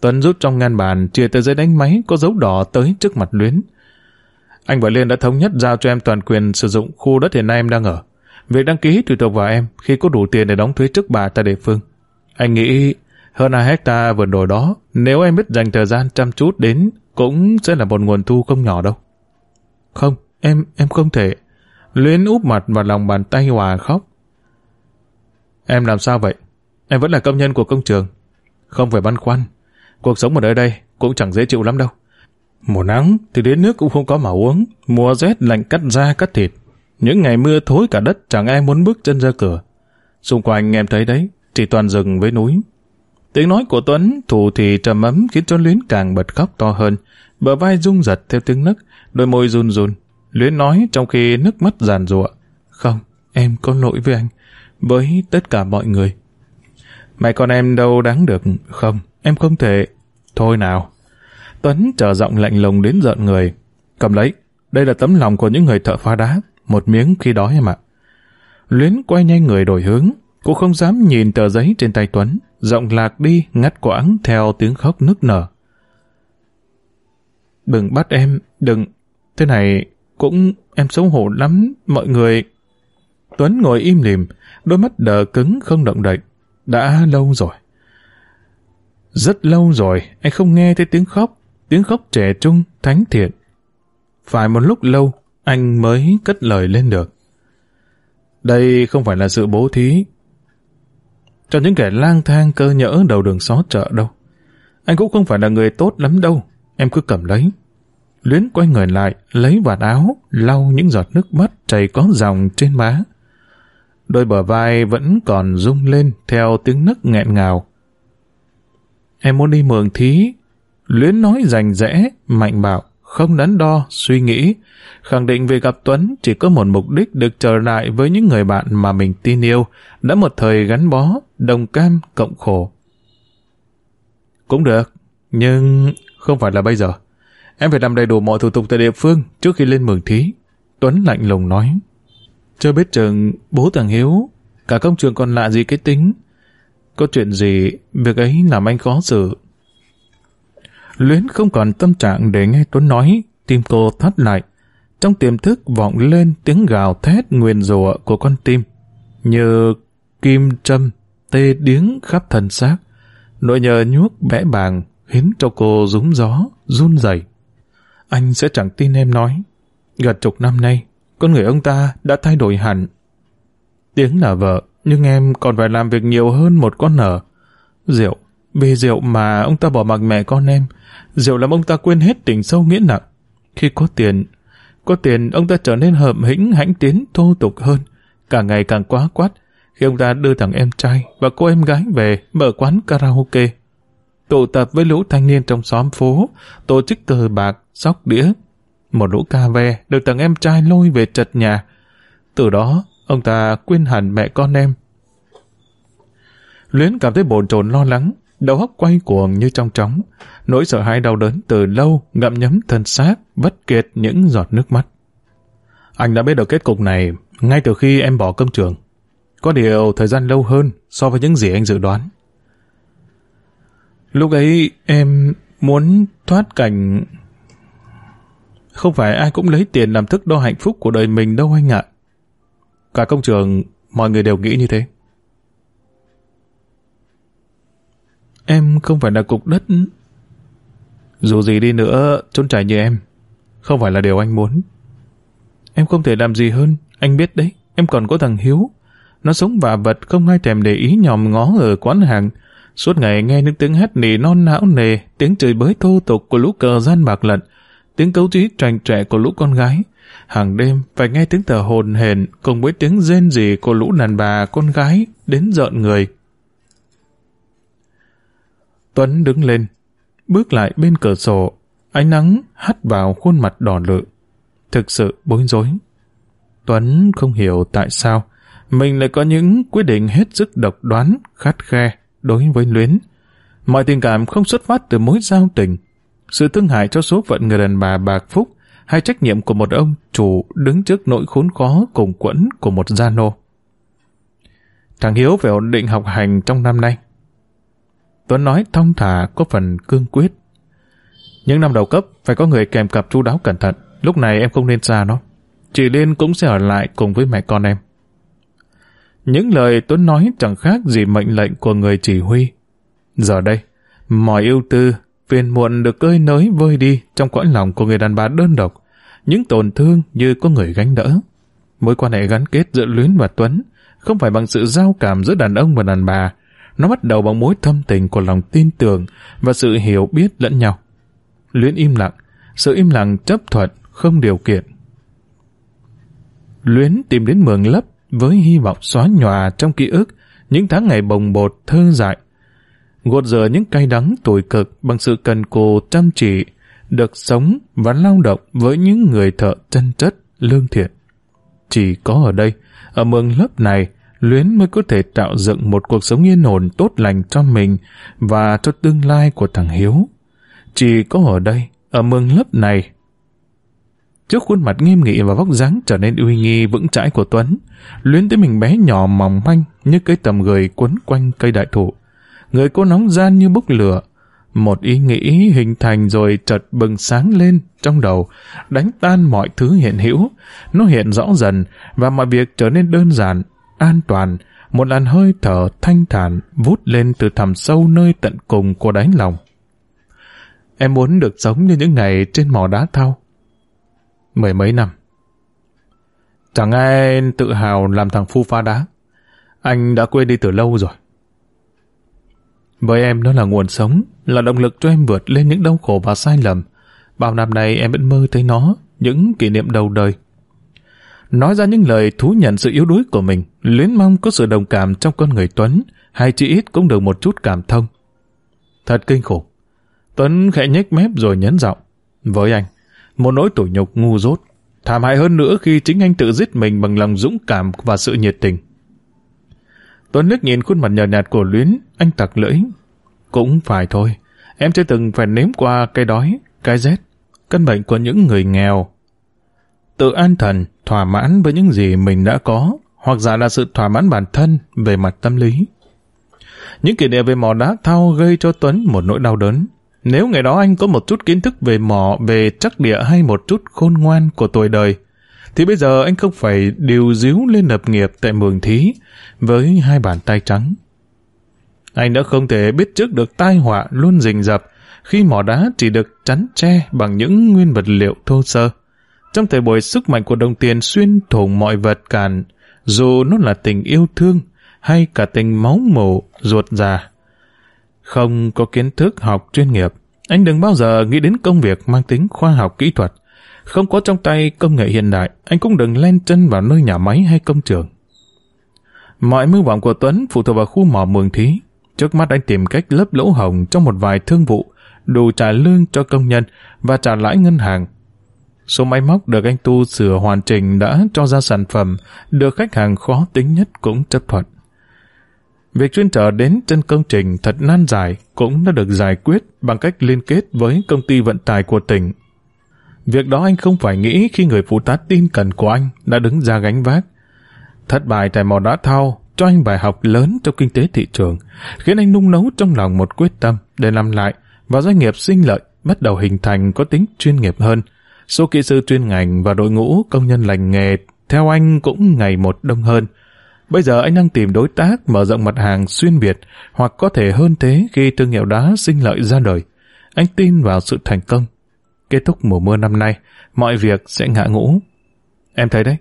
Tuấn rút trong ngăn bàn chia tờ giấy đánh máy có dấu đỏ tới trước mặt Luyến. Anh và Liên đã thống nhất giao cho em toàn quyền sử dụng khu đất hiện nay em đang ở. Việc đăng ký tùy thuộc vào em khi có đủ tiền để đóng thuế trước bà tại địa phương. Anh nghĩ hơn 2 hecta vườn đồi đó, nếu em biết dành thời gian chăm chút đến, cũng sẽ là một nguồn thu không nhỏ đâu. Không, em em không thể. Luyến úp mặt vào lòng bàn tay hòa khóc. Em làm sao vậy? Em vẫn là công nhân của công trường. Không phải băn khoăn. Cuộc sống ở nơi đây cũng chẳng dễ chịu lắm đâu. Mùa nắng thì đến nước cũng không có mà uống, mùa rét lạnh cắt da cắt thịt. Những ngày mưa thối cả đất chẳng ai muốn bước chân ra cửa. Xung quanh em thấy đấy, chỉ toàn rừng với núi. Tiếng nói của Tuấn thủ thì trầm ấm khiến cho Luyến càng bật khóc to hơn. bờ vai rung giật theo tiếng nấc, đôi môi run run. Luyến nói trong khi nước mắt giàn rụa Không, em có lỗi với anh, với tất cả mọi người. Mẹ con em đâu đáng được, không, em không thể. Thôi nào. Tuấn trở giọng lạnh lùng đến giận người. Cầm lấy, đây là tấm lòng của những người thợ phá đá, một miếng khi đói em ạ. Luyến quay nhanh người đổi hướng, cô không dám nhìn tờ giấy trên tay Tuấn, giọng lạc đi ngắt quãng theo tiếng khóc nức nở. Đừng bắt em, đừng, thế này cũng em xấu hổ lắm, mọi người. Tuấn ngồi im lìm, đôi mắt đờ cứng không động đậy. Đã lâu rồi. Rất lâu rồi, anh không nghe thấy tiếng khóc, tiếng khóc trẻ trung, thánh thiện. Phải một lúc lâu, anh mới cất lời lên được. Đây không phải là sự bố thí. Cho những kẻ lang thang cơ nhỡ đầu đường xó chợ đâu. Anh cũng không phải là người tốt lắm đâu. Em cứ cầm lấy. Luyến quay người lại, lấy vạt áo, lau những giọt nước mắt chảy có dòng trên má. Đôi bờ vai vẫn còn rung lên theo tiếng nấc nghẹn ngào. Em muốn đi mường thí. Luyến nói rành rẽ, mạnh bạo, không đắn đo, suy nghĩ. Khẳng định về gặp Tuấn chỉ có một mục đích được trở lại với những người bạn mà mình tin yêu, đã một thời gắn bó, đồng cam, cộng khổ. Cũng được, nhưng không phải là bây giờ. Em phải làm đầy đủ mọi thủ tục tại địa phương trước khi lên mường thí. Tuấn lạnh lùng nói. Chưa biết chừng bố thằng Hiếu, cả công trường còn lạ gì cái tính. Có chuyện gì, việc ấy làm anh khó xử. Luyến không còn tâm trạng để nghe Tuấn nói, tim cô thắt lại. Trong tiềm thức vọng lên tiếng gào thét nguyền rủa của con tim, như kim châm, tê điếng khắp thân xác. Nỗi nhờ nhuốc bẽ bàng khiến cho cô rúng gió, run rẩy. Anh sẽ chẳng tin em nói. Gần chục năm nay, con người ông ta đã thay đổi hẳn. Tiếng là vợ, nhưng em còn phải làm việc nhiều hơn một con nở. Rượu, vì rượu mà ông ta bỏ mặc mẹ con em. Rượu làm ông ta quên hết tình sâu nghĩa nặng. Khi có tiền, có tiền ông ta trở nên hợm hĩnh hãnh tiến thô tục hơn, càng ngày càng quá quát. Khi ông ta đưa thằng em trai và cô em gái về mở quán karaoke, tụ tập với lũ thanh niên trong xóm phố, tổ chức cờ bạc, sóc đĩa. Một lũ ca ve được thằng em trai lôi về trật nhà. Từ đó, ông ta quên hẳn mẹ con em. Luyến cảm thấy bồn chồn lo lắng, đầu óc quay cuồng như trong trống. Nỗi sợ hãi đau đớn từ lâu ngậm nhấm thân xác, vất kiệt những giọt nước mắt. Anh đã biết được kết cục này ngay từ khi em bỏ công trường. Có điều thời gian lâu hơn so với những gì anh dự đoán. Lúc ấy em muốn thoát cảnh... Không phải ai cũng lấy tiền làm thức đo hạnh phúc của đời mình đâu anh ạ. Cả công trường, mọi người đều nghĩ như thế. Em không phải là cục đất. Dù gì đi nữa, trốn trải như em, không phải là điều anh muốn. Em không thể làm gì hơn, anh biết đấy, em còn có thằng Hiếu. Nó sống vạ vật không ai thèm để ý nhòm ngó ở quán hàng, Suốt ngày nghe những tiếng hét nỉ non não nề, tiếng chửi bới thô tục của lũ cờ gian bạc lận, tiếng cấu trí trành trẻ của lũ con gái. Hàng đêm phải nghe tiếng thở hồn hển cùng với tiếng rên rỉ của lũ đàn bà con gái đến rợn người. Tuấn đứng lên, bước lại bên cửa sổ, ánh nắng hắt vào khuôn mặt đỏ lự. Thực sự bối rối. Tuấn không hiểu tại sao mình lại có những quyết định hết sức độc đoán, khát khe đối với Luyến. Mọi tình cảm không xuất phát từ mối giao tình. Sự thương hại cho số phận người đàn bà bạc phúc hay trách nhiệm của một ông chủ đứng trước nỗi khốn khó cùng quẫn của một gia nô. Thằng Hiếu phải ổn định học hành trong năm nay. Tuấn nói thông thả có phần cương quyết. Những năm đầu cấp phải có người kèm cặp chu đáo cẩn thận. Lúc này em không nên xa nó. Chị Liên cũng sẽ ở lại cùng với mẹ con em. Những lời Tuấn nói chẳng khác gì mệnh lệnh của người chỉ huy. Giờ đây, mọi ưu tư, phiền muộn được cơi nới vơi đi trong cõi lòng của người đàn bà đơn độc. Những tổn thương như có người gánh đỡ. Mối quan hệ gắn kết giữa Luyến và Tuấn không phải bằng sự giao cảm giữa đàn ông và đàn bà. Nó bắt đầu bằng mối thâm tình của lòng tin tưởng và sự hiểu biết lẫn nhau. Luyến im lặng, sự im lặng chấp thuận, không điều kiện. Luyến tìm đến mường lấp với hy vọng xóa nhòa trong ký ức những tháng ngày bồng bột thơ dại. Gột rửa những cay đắng tuổi cực bằng sự cần cù chăm chỉ, được sống và lao động với những người thợ chân chất, lương thiện. Chỉ có ở đây, ở mương lớp này, Luyến mới có thể tạo dựng một cuộc sống yên ổn tốt lành cho mình và cho tương lai của thằng Hiếu. Chỉ có ở đây, ở mương lớp này, Trước khuôn mặt nghiêm nghị và vóc dáng trở nên uy nghi vững chãi của Tuấn, Luyến thấy mình bé nhỏ mỏng manh như cây tầm người quấn quanh cây đại thụ. Người cô nóng gian như bốc lửa. Một ý nghĩ hình thành rồi chợt bừng sáng lên trong đầu, đánh tan mọi thứ hiện hữu. Nó hiện rõ dần và mọi việc trở nên đơn giản, an toàn, một làn hơi thở thanh thản vút lên từ thẳm sâu nơi tận cùng của đáy lòng. Em muốn được sống như những ngày trên mỏ đá thau. Mười mấy năm. Chẳng ai tự hào làm thằng phu pha đá. Anh đã quên đi từ lâu rồi. Với em nó là nguồn sống, là động lực cho em vượt lên những đau khổ và sai lầm. Bao năm nay em vẫn mơ thấy nó, những kỷ niệm đầu đời. Nói ra những lời thú nhận sự yếu đuối của mình, luyến mong có sự đồng cảm trong con người Tuấn, hay chỉ ít cũng được một chút cảm thông. Thật kinh khủng. Tuấn khẽ nhếch mép rồi nhấn giọng. Với anh, một nỗi tủi nhục ngu dốt, thảm hại hơn nữa khi chính anh tự giết mình bằng lòng dũng cảm và sự nhiệt tình. Tuấn nước nhìn khuôn mặt nhợt nhạt của Luyến, anh tặc lưỡi. Cũng phải thôi, em chưa từng phải nếm qua cái đói, cái rét, căn bệnh của những người nghèo. Tự an thần, thỏa mãn với những gì mình đã có, hoặc giả là sự thỏa mãn bản thân về mặt tâm lý. Những kỷ niệm về mỏ đá thau gây cho Tuấn một nỗi đau đớn. Nếu ngày đó anh có một chút kiến thức về mỏ, về chắc địa hay một chút khôn ngoan của tuổi đời, thì bây giờ anh không phải điều díu lên lập nghiệp tại mường thí với hai bàn tay trắng. Anh đã không thể biết trước được tai họa luôn rình rập khi mỏ đá chỉ được chắn che bằng những nguyên vật liệu thô sơ. Trong thời buổi sức mạnh của đồng tiền xuyên thủng mọi vật cản, dù nó là tình yêu thương hay cả tình máu mủ ruột già. Không có kiến thức học chuyên nghiệp, anh đừng bao giờ nghĩ đến công việc mang tính khoa học kỹ thuật. Không có trong tay công nghệ hiện đại, anh cũng đừng len chân vào nơi nhà máy hay công trường. Mọi mưu vọng của Tuấn phụ thuộc vào khu mỏ mường thí. Trước mắt anh tìm cách lấp lỗ hồng trong một vài thương vụ, đủ trả lương cho công nhân và trả lãi ngân hàng. Số máy móc được anh tu sửa hoàn chỉnh đã cho ra sản phẩm, được khách hàng khó tính nhất cũng chấp thuận. Việc chuyên trở đến chân công trình thật nan giải cũng đã được giải quyết bằng cách liên kết với công ty vận tải của tỉnh. Việc đó anh không phải nghĩ khi người phụ tá tin cần của anh đã đứng ra gánh vác. Thất bại tại mỏ đá thau cho anh bài học lớn trong kinh tế thị trường, khiến anh nung nấu trong lòng một quyết tâm để làm lại và doanh nghiệp sinh lợi bắt đầu hình thành có tính chuyên nghiệp hơn. Số kỹ sư chuyên ngành và đội ngũ công nhân lành nghề theo anh cũng ngày một đông hơn. Bây giờ anh đang tìm đối tác mở rộng mặt hàng xuyên Việt hoặc có thể hơn thế khi thương hiệu đá sinh lợi ra đời. Anh tin vào sự thành công. Kết thúc mùa mưa năm nay, mọi việc sẽ ngã ngũ. Em thấy đấy,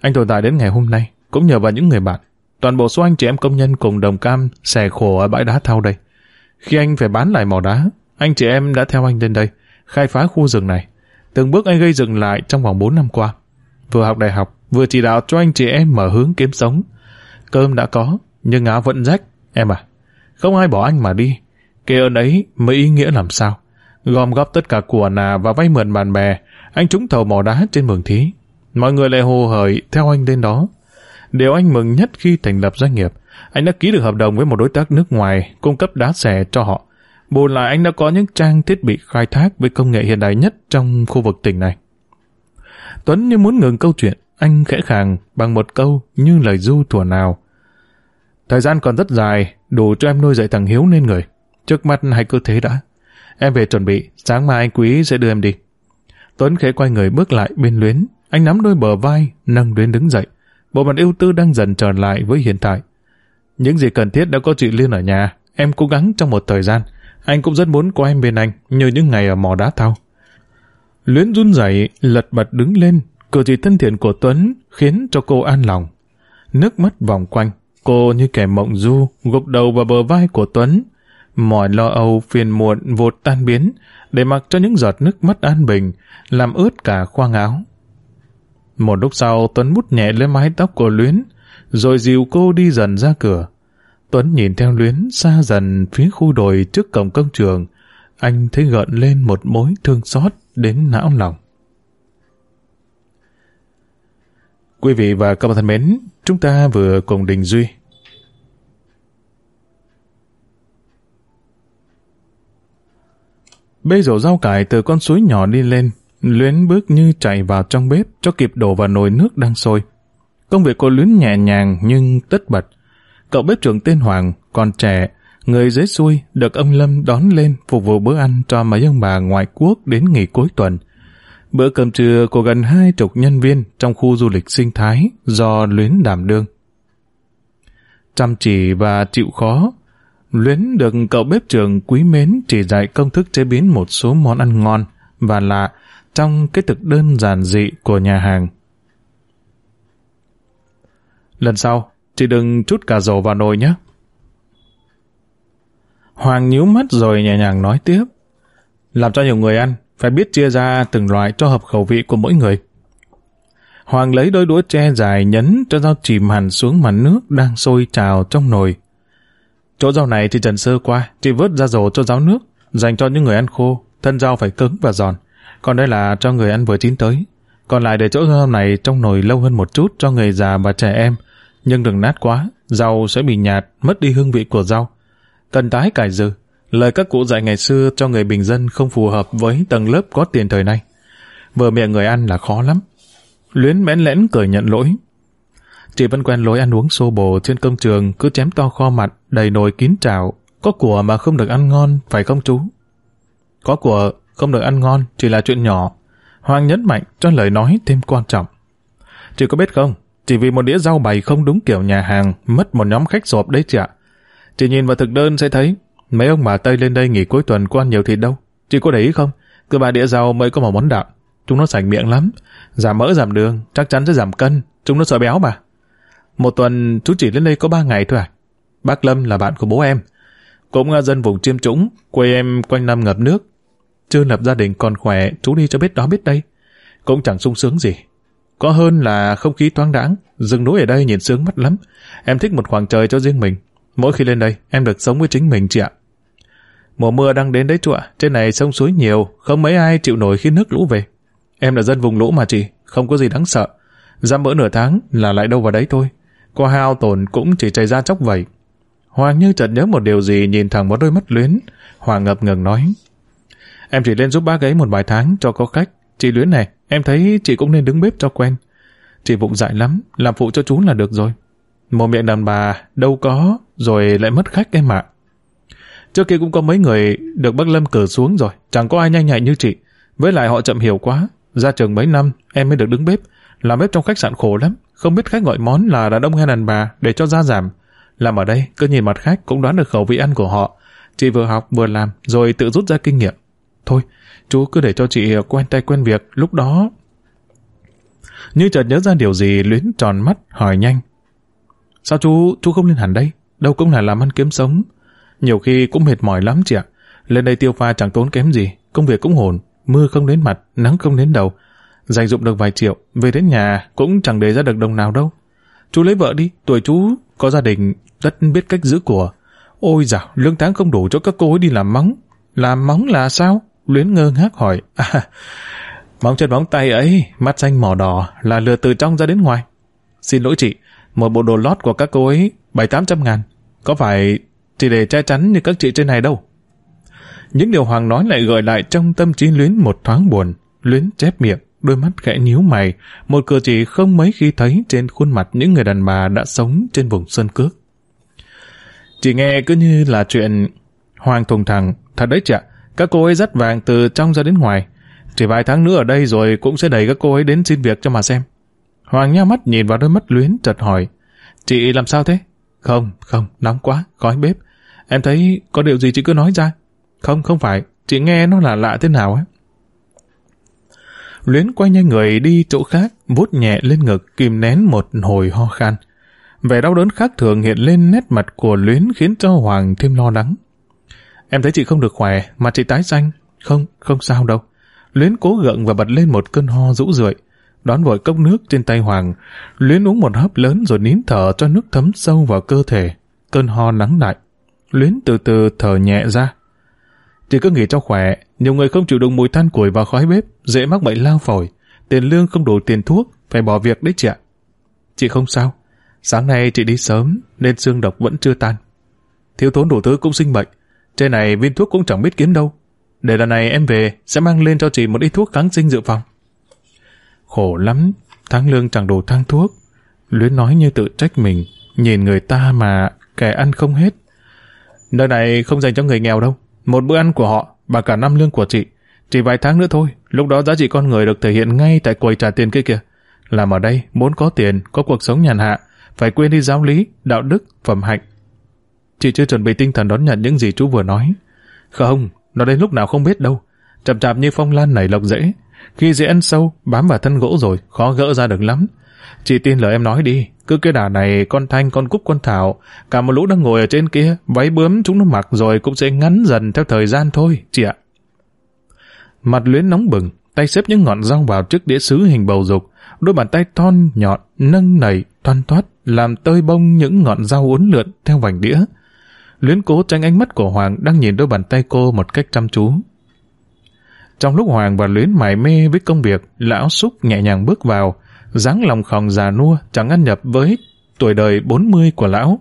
anh tồn tại đến ngày hôm nay cũng nhờ vào những người bạn. Toàn bộ số anh chị em công nhân cùng đồng cam xẻ khổ ở bãi đá thau đây. Khi anh phải bán lại mỏ đá, anh chị em đã theo anh lên đây, khai phá khu rừng này. Từng bước anh gây dựng lại trong vòng 4 năm qua. Vừa học đại học, vừa chỉ đạo cho anh chị em mở hướng kiếm sống. Cơm đã có, nhưng áo vẫn rách. Em à, không ai bỏ anh mà đi. Cái ơn ấy mới ý nghĩa làm sao. Gom góp tất cả của nà và vay mượn bạn bè, anh trúng thầu mỏ đá trên mường thí. Mọi người lại hồ hởi theo anh đến đó. Điều anh mừng nhất khi thành lập doanh nghiệp, anh đã ký được hợp đồng với một đối tác nước ngoài cung cấp đá xẻ cho họ. Bù lại anh đã có những trang thiết bị khai thác với công nghệ hiện đại nhất trong khu vực tỉnh này. Tuấn như muốn ngừng câu chuyện, anh khẽ khàng bằng một câu như lời du thủa nào. Thời gian còn rất dài, đủ cho em nuôi dạy thằng Hiếu nên người. Trước mắt hãy cứ thế đã. Em về chuẩn bị, sáng mai anh Quý sẽ đưa em đi. Tuấn khẽ quay người bước lại bên Luyến. Anh nắm đôi bờ vai, nâng Luyến đứng dậy. Bộ mặt ưu tư đang dần trở lại với hiện tại. Những gì cần thiết đã có chị Liên ở nhà. Em cố gắng trong một thời gian. Anh cũng rất muốn có em bên anh, như những ngày ở mỏ đá thau. Luyến run rẩy lật bật đứng lên. Cử chỉ thân thiện của Tuấn khiến cho cô an lòng. Nước mắt vòng quanh. Cô như kẻ mộng du, gục đầu vào bờ vai của Tuấn. Mọi lo âu phiền muộn vụt tan biến, để mặc cho những giọt nước mắt an bình, làm ướt cả khoang áo. Một lúc sau Tuấn bút nhẹ lên mái tóc của Luyến, rồi dìu cô đi dần ra cửa. Tuấn nhìn theo Luyến xa dần phía khu đồi trước cổng công trường. anh thấy gợn lên một mối thương xót đến não lòng. Quý vị và các bạn thân mến, chúng ta vừa cùng Đình Duy Bê rổ rau cải từ con suối nhỏ đi lên, Luyến bước như chạy vào trong bếp cho kịp đổ vào nồi nước đang sôi. Công việc của Luyến nhẹ nhàng nhưng tất bật. Cậu bếp trưởng tên Hoàng, còn trẻ, người dưới xuôi được ông Lâm đón lên phục vụ bữa ăn cho mấy ông bà ngoại quốc đến nghỉ cuối tuần. Bữa cơm trưa của gần hai chục nhân viên trong khu du lịch sinh thái do Luyến đảm đương. Chăm chỉ và chịu khó, Luyến được cậu bếp trưởng quý mến chỉ dạy công thức chế biến một số món ăn ngon và lạ trong cái thực đơn giản dị của nhà hàng. Lần sau, chị đừng chút cà dầu vào nồi nhé. Hoàng nhíu mắt rồi nhẹ nhàng nói tiếp. Làm cho nhiều người ăn, phải biết chia ra từng loại cho hợp khẩu vị của mỗi người. Hoàng lấy đôi đũa tre dài nhấn cho rau chìm hẳn xuống mặt nước đang sôi trào trong nồi. Chỗ rau này thì trần sơ qua, chị vớt ra rổ cho ráo nước, dành cho những người ăn khô, thân rau phải cứng và giòn. Còn đây là cho người ăn vừa chín tới. Còn lại để chỗ rau này trong nồi lâu hơn một chút cho người già và trẻ em. Nhưng đừng nát quá, rau sẽ bị nhạt, mất đi hương vị của rau. Cần tái cải dư. Lời các cụ dạy ngày xưa cho người bình dân không phù hợp với tầng lớp có tiền thời nay. Vừa miệng người ăn là khó lắm. Luyến bẽn lẽn cười nhận lỗi. Chị vẫn quen lối ăn uống xô bồ trên công trường cứ chém to kho mặt, đầy nồi kín chảo. Có của mà không được ăn ngon, phải không chú? Có của không được ăn ngon chỉ là chuyện nhỏ. Hoàng nhấn mạnh cho lời nói thêm quan trọng. Chị có biết không, chỉ vì một đĩa rau bày không đúng kiểu nhà hàng, mất một nhóm khách sộp đấy chị ạ. Chị nhìn vào thực đơn sẽ thấy, mấy ông bà Tây lên đây nghỉ cuối tuần có ăn nhiều thịt đâu. Chị có để ý không? Cứ ba đĩa rau mới có một món đạm. Chúng nó sạch miệng lắm. Giảm mỡ giảm đường, chắc chắn sẽ giảm cân. Chúng nó sợ béo mà. Một tuần chú chỉ lên đây có ba ngày thôi à? Bác Lâm là bạn của bố em. Cũng à, dân vùng chiêm trũng, quê em quanh năm ngập nước. Chưa lập gia đình còn khỏe, chú đi cho biết đó biết đây. Cũng chẳng sung sướng gì. Có hơn là không khí thoáng đãng, rừng núi ở đây nhìn sướng mắt lắm. Em thích một khoảng trời cho riêng mình. Mỗi khi lên đây, em được sống với chính mình chị ạ. Mùa mưa đang đến đấy chú ạ, trên này sông suối nhiều, không mấy ai chịu nổi khi nước lũ về. Em là dân vùng lũ mà chị, không có gì đáng sợ. Ra bữa nửa tháng là lại đâu vào đấy thôi. Có hao tổn cũng chỉ chảy ra chốc vậy. Hoàng như chợt nhớ một điều gì nhìn thẳng vào đôi mắt luyến. Hoàng ngập ngừng nói. Em chỉ lên giúp bác ấy một vài tháng cho có khách. Chị luyến này, em thấy chị cũng nên đứng bếp cho quen. Chị vụng dại lắm, làm phụ cho chú là được rồi. Một miệng đàn bà đâu có, rồi lại mất khách em ạ. Trước kia cũng có mấy người được bác Lâm cử xuống rồi, chẳng có ai nhanh nhạy như chị. Với lại họ chậm hiểu quá, ra trường mấy năm em mới được đứng bếp. Làm bếp trong khách sạn khổ lắm, không biết khách gọi món là đàn ông hay đàn bà để cho ra giảm. Làm ở đây, cứ nhìn mặt khách cũng đoán được khẩu vị ăn của họ. Chị vừa học vừa làm, rồi tự rút ra kinh nghiệm. Thôi, chú cứ để cho chị ờ, quen tay quen việc, lúc đó... Như chợt nhớ ra điều gì luyến tròn mắt hỏi nhanh. Sao chú, chú không lên hẳn đây? Đâu cũng là làm ăn kiếm sống. Nhiều khi cũng mệt mỏi lắm chị ạ. Lên đây tiêu pha chẳng tốn kém gì, công việc cũng ổn. mưa không đến mặt, nắng không đến đầu. Dành dụng được vài triệu, về đến nhà cũng chẳng để ra được đồng nào đâu. Chú lấy vợ đi, tuổi chú có gia đình, rất biết cách giữ của. Ôi dào, lương tháng không đủ cho các cô ấy đi làm móng. Làm móng là sao? Luyến ngơ ngác hỏi. À, móng chân móng tay ấy, mắt xanh mỏ đỏ là lừa từ trong ra đến ngoài. Xin lỗi chị, một bộ đồ lót của các cô ấy bảy tám trăm ngàn. Có phải chỉ để che chắn như các chị trên này đâu? Những điều Hoàng nói lại gợi lại trong tâm trí Luyến một thoáng buồn. Luyến chép miệng, đôi mắt khẽ nhíu mày, một cử chỉ không mấy khi thấy trên khuôn mặt những người đàn bà đã sống trên vùng sơn cước. Chỉ nghe cứ như là chuyện Hoàng thùng thẳng, thật đấy chị ạ, các cô ấy rất vàng từ trong ra đến ngoài. Chỉ vài tháng nữa ở đây rồi cũng sẽ đẩy các cô ấy đến xin việc cho mà xem. Hoàng nhá mắt nhìn vào đôi mắt luyến chợt hỏi, chị làm sao thế? Không, không, nóng quá, khói bếp. Em thấy có điều gì chị cứ nói ra. Không, không phải, chị nghe nó là lạ thế nào ấy. Luyến quay nhanh người đi chỗ khác, vuốt nhẹ lên ngực, kìm nén một hồi ho khan. Vẻ đau đớn khác thường hiện lên nét mặt của Luyến khiến cho Hoàng thêm lo lắng. Em thấy chị không được khỏe, mà chị tái xanh. Không, không sao đâu. Luyến cố gượng và bật lên một cơn ho rũ rượi. Đón vội cốc nước trên tay Hoàng. Luyến uống một hớp lớn rồi nín thở cho nước thấm sâu vào cơ thể. Cơn ho nắng lại. Luyến từ từ thở nhẹ ra. Chị cứ nghỉ cho khỏe, nhiều người không chịu đựng mùi than củi và khói bếp, dễ mắc bệnh lao phổi. Tiền lương không đủ tiền thuốc, phải bỏ việc đấy chị ạ. Chị không sao. Sáng nay chị đi sớm, nên xương độc vẫn chưa tan. Thiếu thốn đủ thứ cũng sinh bệnh. Trên này viên thuốc cũng chẳng biết kiếm đâu. Để lần này em về, sẽ mang lên cho chị một ít thuốc kháng sinh dự phòng. Khổ lắm, tháng lương chẳng đủ thang thuốc. Luyến nói như tự trách mình, nhìn người ta mà kẻ ăn không hết. Nơi này không dành cho người nghèo đâu. Một bữa ăn của họ, và cả năm lương của chị. Chỉ vài tháng nữa thôi, lúc đó giá trị con người được thể hiện ngay tại quầy trả tiền kia kìa. Làm ở đây, muốn có tiền, có cuộc sống nhàn hạ, phải quên đi giáo lý, đạo đức, phẩm hạnh. Chị chưa chuẩn bị tinh thần đón nhận những gì chú vừa nói. Không, nó đến lúc nào không biết đâu. Chậm chạp như phong lan này lộc dễ. Khi dễ ăn sâu, bám vào thân gỗ rồi, khó gỡ ra được lắm. Chị tin lời em nói đi, cứ cái đà này con Thanh, con Cúc, con Thảo, cả một lũ đang ngồi ở trên kia, váy bướm chúng nó mặc rồi cũng sẽ ngắn dần theo thời gian thôi, chị ạ. Mặt luyến nóng bừng, tay xếp những ngọn rau vào trước đĩa sứ hình bầu dục, đôi bàn tay thon nhọn, nâng nảy, toan toát, làm tơi bông những ngọn rau uốn lượn theo vành đĩa. Luyến cố tránh ánh mắt của Hoàng đang nhìn đôi bàn tay cô một cách chăm chú. Trong lúc Hoàng và Luyến mải mê với công việc, lão xúc nhẹ nhàng bước vào, dáng lòng khòng già nua chẳng ăn nhập với tuổi đời 40 của lão.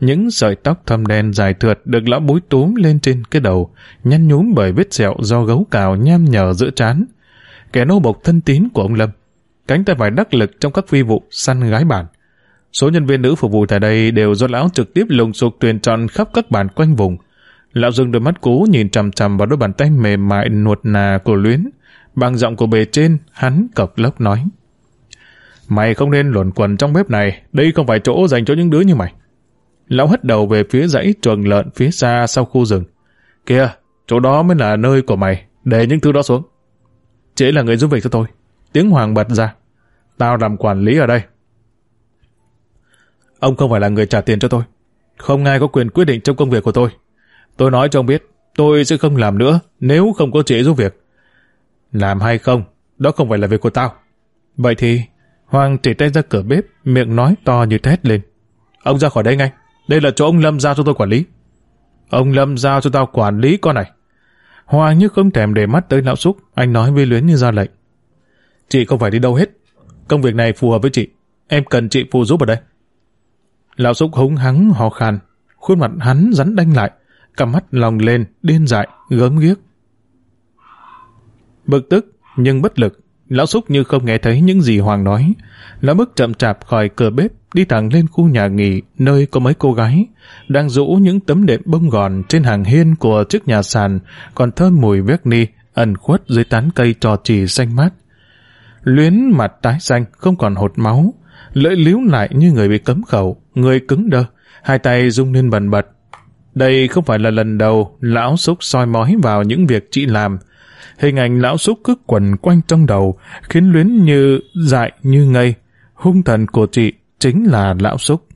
Những sợi tóc thâm đen dài thượt được lão búi túm lên trên cái đầu, nhăn nhúm bởi vết sẹo do gấu cào nham nhở giữa trán. Kẻ nô bộc thân tín của ông Lâm. Cánh tay phải đắc lực trong các phi vụ săn gái bản. Số nhân viên nữ phục vụ tại đây đều do lão trực tiếp lùng sục tuyển chọn khắp các bản quanh vùng. Lão dừng đôi mắt cú nhìn chằm chằm vào đôi bàn tay mềm mại nuột nà của luyến. Bằng giọng của bề trên, hắn cộc lốc nói. Mày không nên luẩn quần trong bếp này, đây không phải chỗ dành cho những đứa như mày. Lão hất đầu về phía dãy chuồng lợn phía xa sau khu rừng. Kìa, chỗ đó mới là nơi của mày, để những thứ đó xuống. Chế là người giúp việc cho tôi. Tiếng Hoàng bật ra. Tao làm quản lý ở đây. Ông không phải là người trả tiền cho tôi. Không ai có quyền quyết định trong công việc của tôi. Tôi nói cho ông biết, tôi sẽ không làm nữa nếu không có chị giúp việc. Làm hay không, đó không phải là việc của tao. Vậy thì, Hoàng chỉ tay ra cửa bếp, miệng nói to như thét lên. Ông ra khỏi đây ngay, đây là chỗ ông Lâm giao cho tôi quản lý. Ông Lâm giao cho tao quản lý con này. Hoàng như không thèm để mắt tới lão xúc, anh nói với luyến như ra lệnh. Chị không phải đi đâu hết, công việc này phù hợp với chị, em cần chị phụ giúp ở đây. Lão súc húng hắng hò khàn, khuôn mặt hắn rắn đanh lại, cả mắt lòng lên, điên dại, gớm ghiếc. Bực tức, nhưng bất lực, lão súc như không nghe thấy những gì Hoàng nói. Lão bước chậm chạp khỏi cửa bếp, đi thẳng lên khu nhà nghỉ, nơi có mấy cô gái, đang rũ những tấm đệm bông gòn trên hàng hiên của chiếc nhà sàn, còn thơm mùi vét ni, ẩn khuất dưới tán cây trò trì xanh mát. Luyến mặt tái xanh, không còn hột máu, lưỡi líu lại như người bị cấm khẩu, người cứng đơ, hai tay rung lên bần bật, đây không phải là lần đầu lão xúc soi mói vào những việc chị làm. Hình ảnh lão xúc cứ quẩn quanh trong đầu, khiến luyến như dại như ngây. Hung thần của chị chính là lão xúc.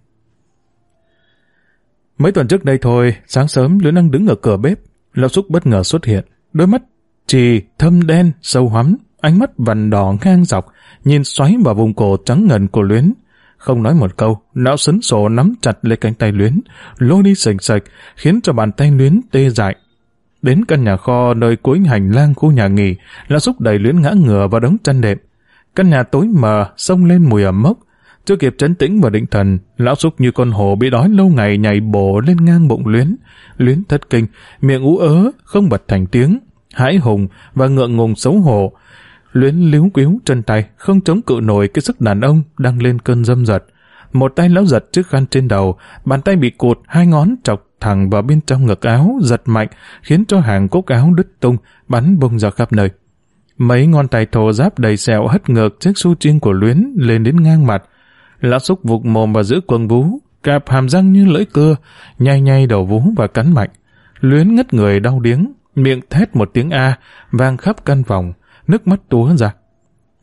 Mấy tuần trước đây thôi, sáng sớm Luyến đang đứng ở cửa bếp. Lão xúc bất ngờ xuất hiện. Đôi mắt trì, thâm đen, sâu hoắm, ánh mắt vằn đỏ ngang dọc, nhìn xoáy vào vùng cổ trắng ngần của Luyến. Không nói một câu, não sấn sổ nắm chặt lấy cánh tay luyến, lôi đi sành sạch, khiến cho bàn tay luyến tê dại. Đến căn nhà kho nơi cuối hành lang khu nhà nghỉ, là xúc đầy luyến ngã ngửa vào đống chăn đệm. Căn nhà tối mờ, xông lên mùi ẩm mốc. Chưa kịp trấn tĩnh và định thần, lão xúc như con hổ bị đói lâu ngày nhảy bổ lên ngang bụng luyến. Luyến thất kinh, miệng ú ớ, không bật thành tiếng. Hãi hùng và ngượng ngùng xấu hổ, Luyến líu quíu chân tay, không chống cự nổi cái sức đàn ông đang lên cơn dâm giật. Một tay lão giật chiếc khăn trên đầu, bàn tay bị cụt, hai ngón chọc thẳng vào bên trong ngực áo, giật mạnh, khiến cho hàng cúc áo đứt tung, bắn bông ra khắp nơi. Mấy ngón tay thô giáp đầy sẹo hất ngược chiếc su chiên của Luyến lên đến ngang mặt. Lão xúc vụt mồm và giữ quần vú, cạp hàm răng như lưỡi cưa, nhai nhai đầu vú và cắn mạnh. Luyến ngất người đau điếng, miệng thét một tiếng A, vang khắp căn phòng, nước mắt túa ra.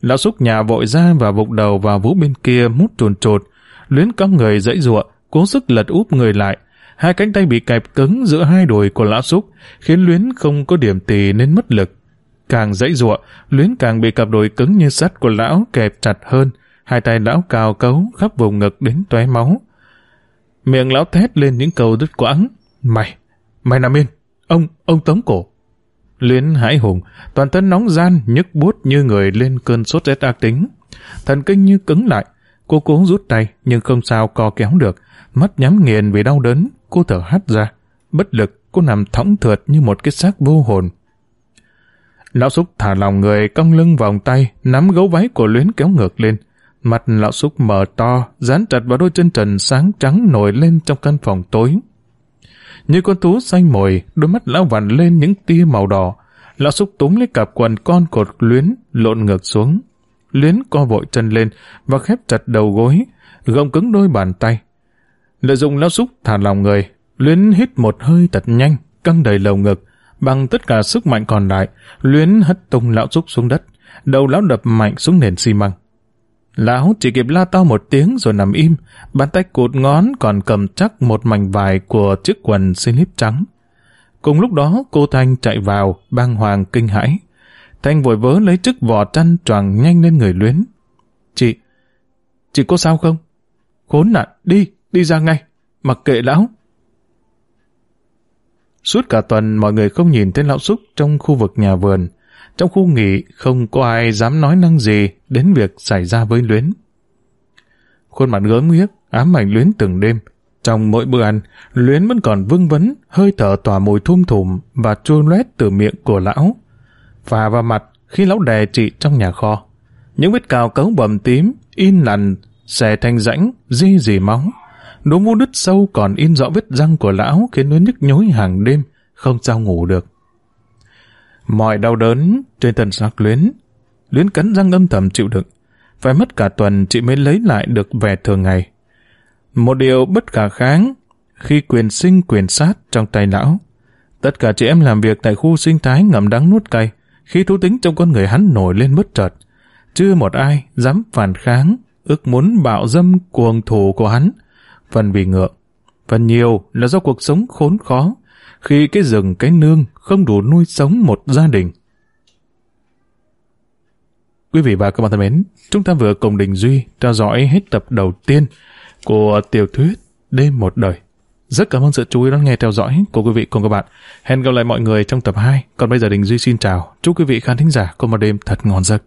Lão xúc nhà vội ra và vụt đầu vào vũ bên kia mút trồn trột, luyến cong người dãy ruộng, cố sức lật úp người lại. Hai cánh tay bị kẹp cứng giữa hai đùi của lão xúc, khiến luyến không có điểm tì nên mất lực. Càng dãy ruộng, luyến càng bị cặp đùi cứng như sắt của lão kẹp chặt hơn, hai tay lão cào cấu khắp vùng ngực đến tóe máu. Miệng lão thét lên những câu đứt quãng. Mày, mày nằm yên, ông, ông tống cổ, Luyến hãi hùng, toàn thân nóng gian, nhức bút như người lên cơn sốt rét ác tính. Thần kinh như cứng lại, cô cố rút tay nhưng không sao co kéo được, mắt nhắm nghiền vì đau đớn, cô thở hắt ra. Bất lực, cô nằm thõng thượt như một cái xác vô hồn. Lão súc thả lòng người cong lưng vòng tay, nắm gấu váy của Luyến kéo ngược lên. Mặt lão súc mở to, dán chặt vào đôi chân trần sáng trắng nổi lên trong căn phòng tối. Như con thú xanh mồi, đôi mắt lão vằn lên những tia màu đỏ. Lão Xúc túm lấy cặp quần con cột Luyến, lộn ngược xuống. Luyến co vội chân lên và khép chặt đầu gối, gồng cứng đôi bàn tay. Lợi dụng lão Xúc thả lòng người, Luyến hít một hơi thật nhanh, căng đầy lồng ngực, Bằng tất cả sức mạnh còn lại, Luyến hất tung lão Xúc xuống đất, đầu lão đập mạnh xuống nền xi măng. Lão chỉ kịp la to một tiếng rồi nằm im, bàn tay cụt ngón còn cầm chắc một mảnh vải của chiếc quần xin lip trắng. Cùng lúc đó cô Thanh chạy vào, băng hoàng kinh hãi. Thanh vội vớ lấy chiếc vỏ chăn choàng nhanh lên người Luyến. Chị, chị có sao không? Khốn nạn, đi, đi ra ngay, mặc kệ lão. Suốt cả tuần mọi người không nhìn thấy lão Xúc trong khu vực nhà vườn. Trong khu nghỉ không có ai dám nói năng gì đến việc xảy ra với Luyến. Khuôn mặt gớm ghiếc, ám ảnh Luyến từng đêm. Trong mỗi bữa ăn, Luyến vẫn còn vương vấn, hơi thở tỏa mùi thum thủm và trôi loét từ miệng của lão. Phà vào mặt khi lão đè chị trong nhà kho. Những vết cào cấu bầm tím, in lằn, xè thành rãnh, di dì móng Đố mũ đứt sâu còn in rõ vết răng của lão khiến nó nhức nhối hàng đêm, không sao ngủ được. Mọi đau đớn trên thân xác luyến, luyến cắn răng âm thầm chịu đựng. Phải mất cả tuần chị mới lấy lại được vẻ thường ngày. Một điều bất khả kháng khi quyền sinh quyền sát trong tay lão. Tất cả chị em làm việc tại khu sinh thái ngậm đắng nuốt cay khi thú tính trong con người hắn nổi lên bất chợt. Chưa một ai dám phản kháng, ước muốn bạo dâm cuồng thủ của hắn phần vì ngựa, phần nhiều là do cuộc sống khốn khó, khi cái rừng cái nương không đủ nuôi sống một gia đình. Quý vị và các bạn thân mến, chúng ta vừa cùng Đình Duy theo dõi hết tập đầu tiên của tiểu thuyết Đêm một đời. Rất cảm ơn sự chú ý lắng nghe theo dõi của quý vị cùng các bạn. Hẹn gặp lại mọi người trong tập 2. Còn bây giờ Đình Duy xin chào. Chúc quý vị khán thính giả có một đêm thật ngon giấc.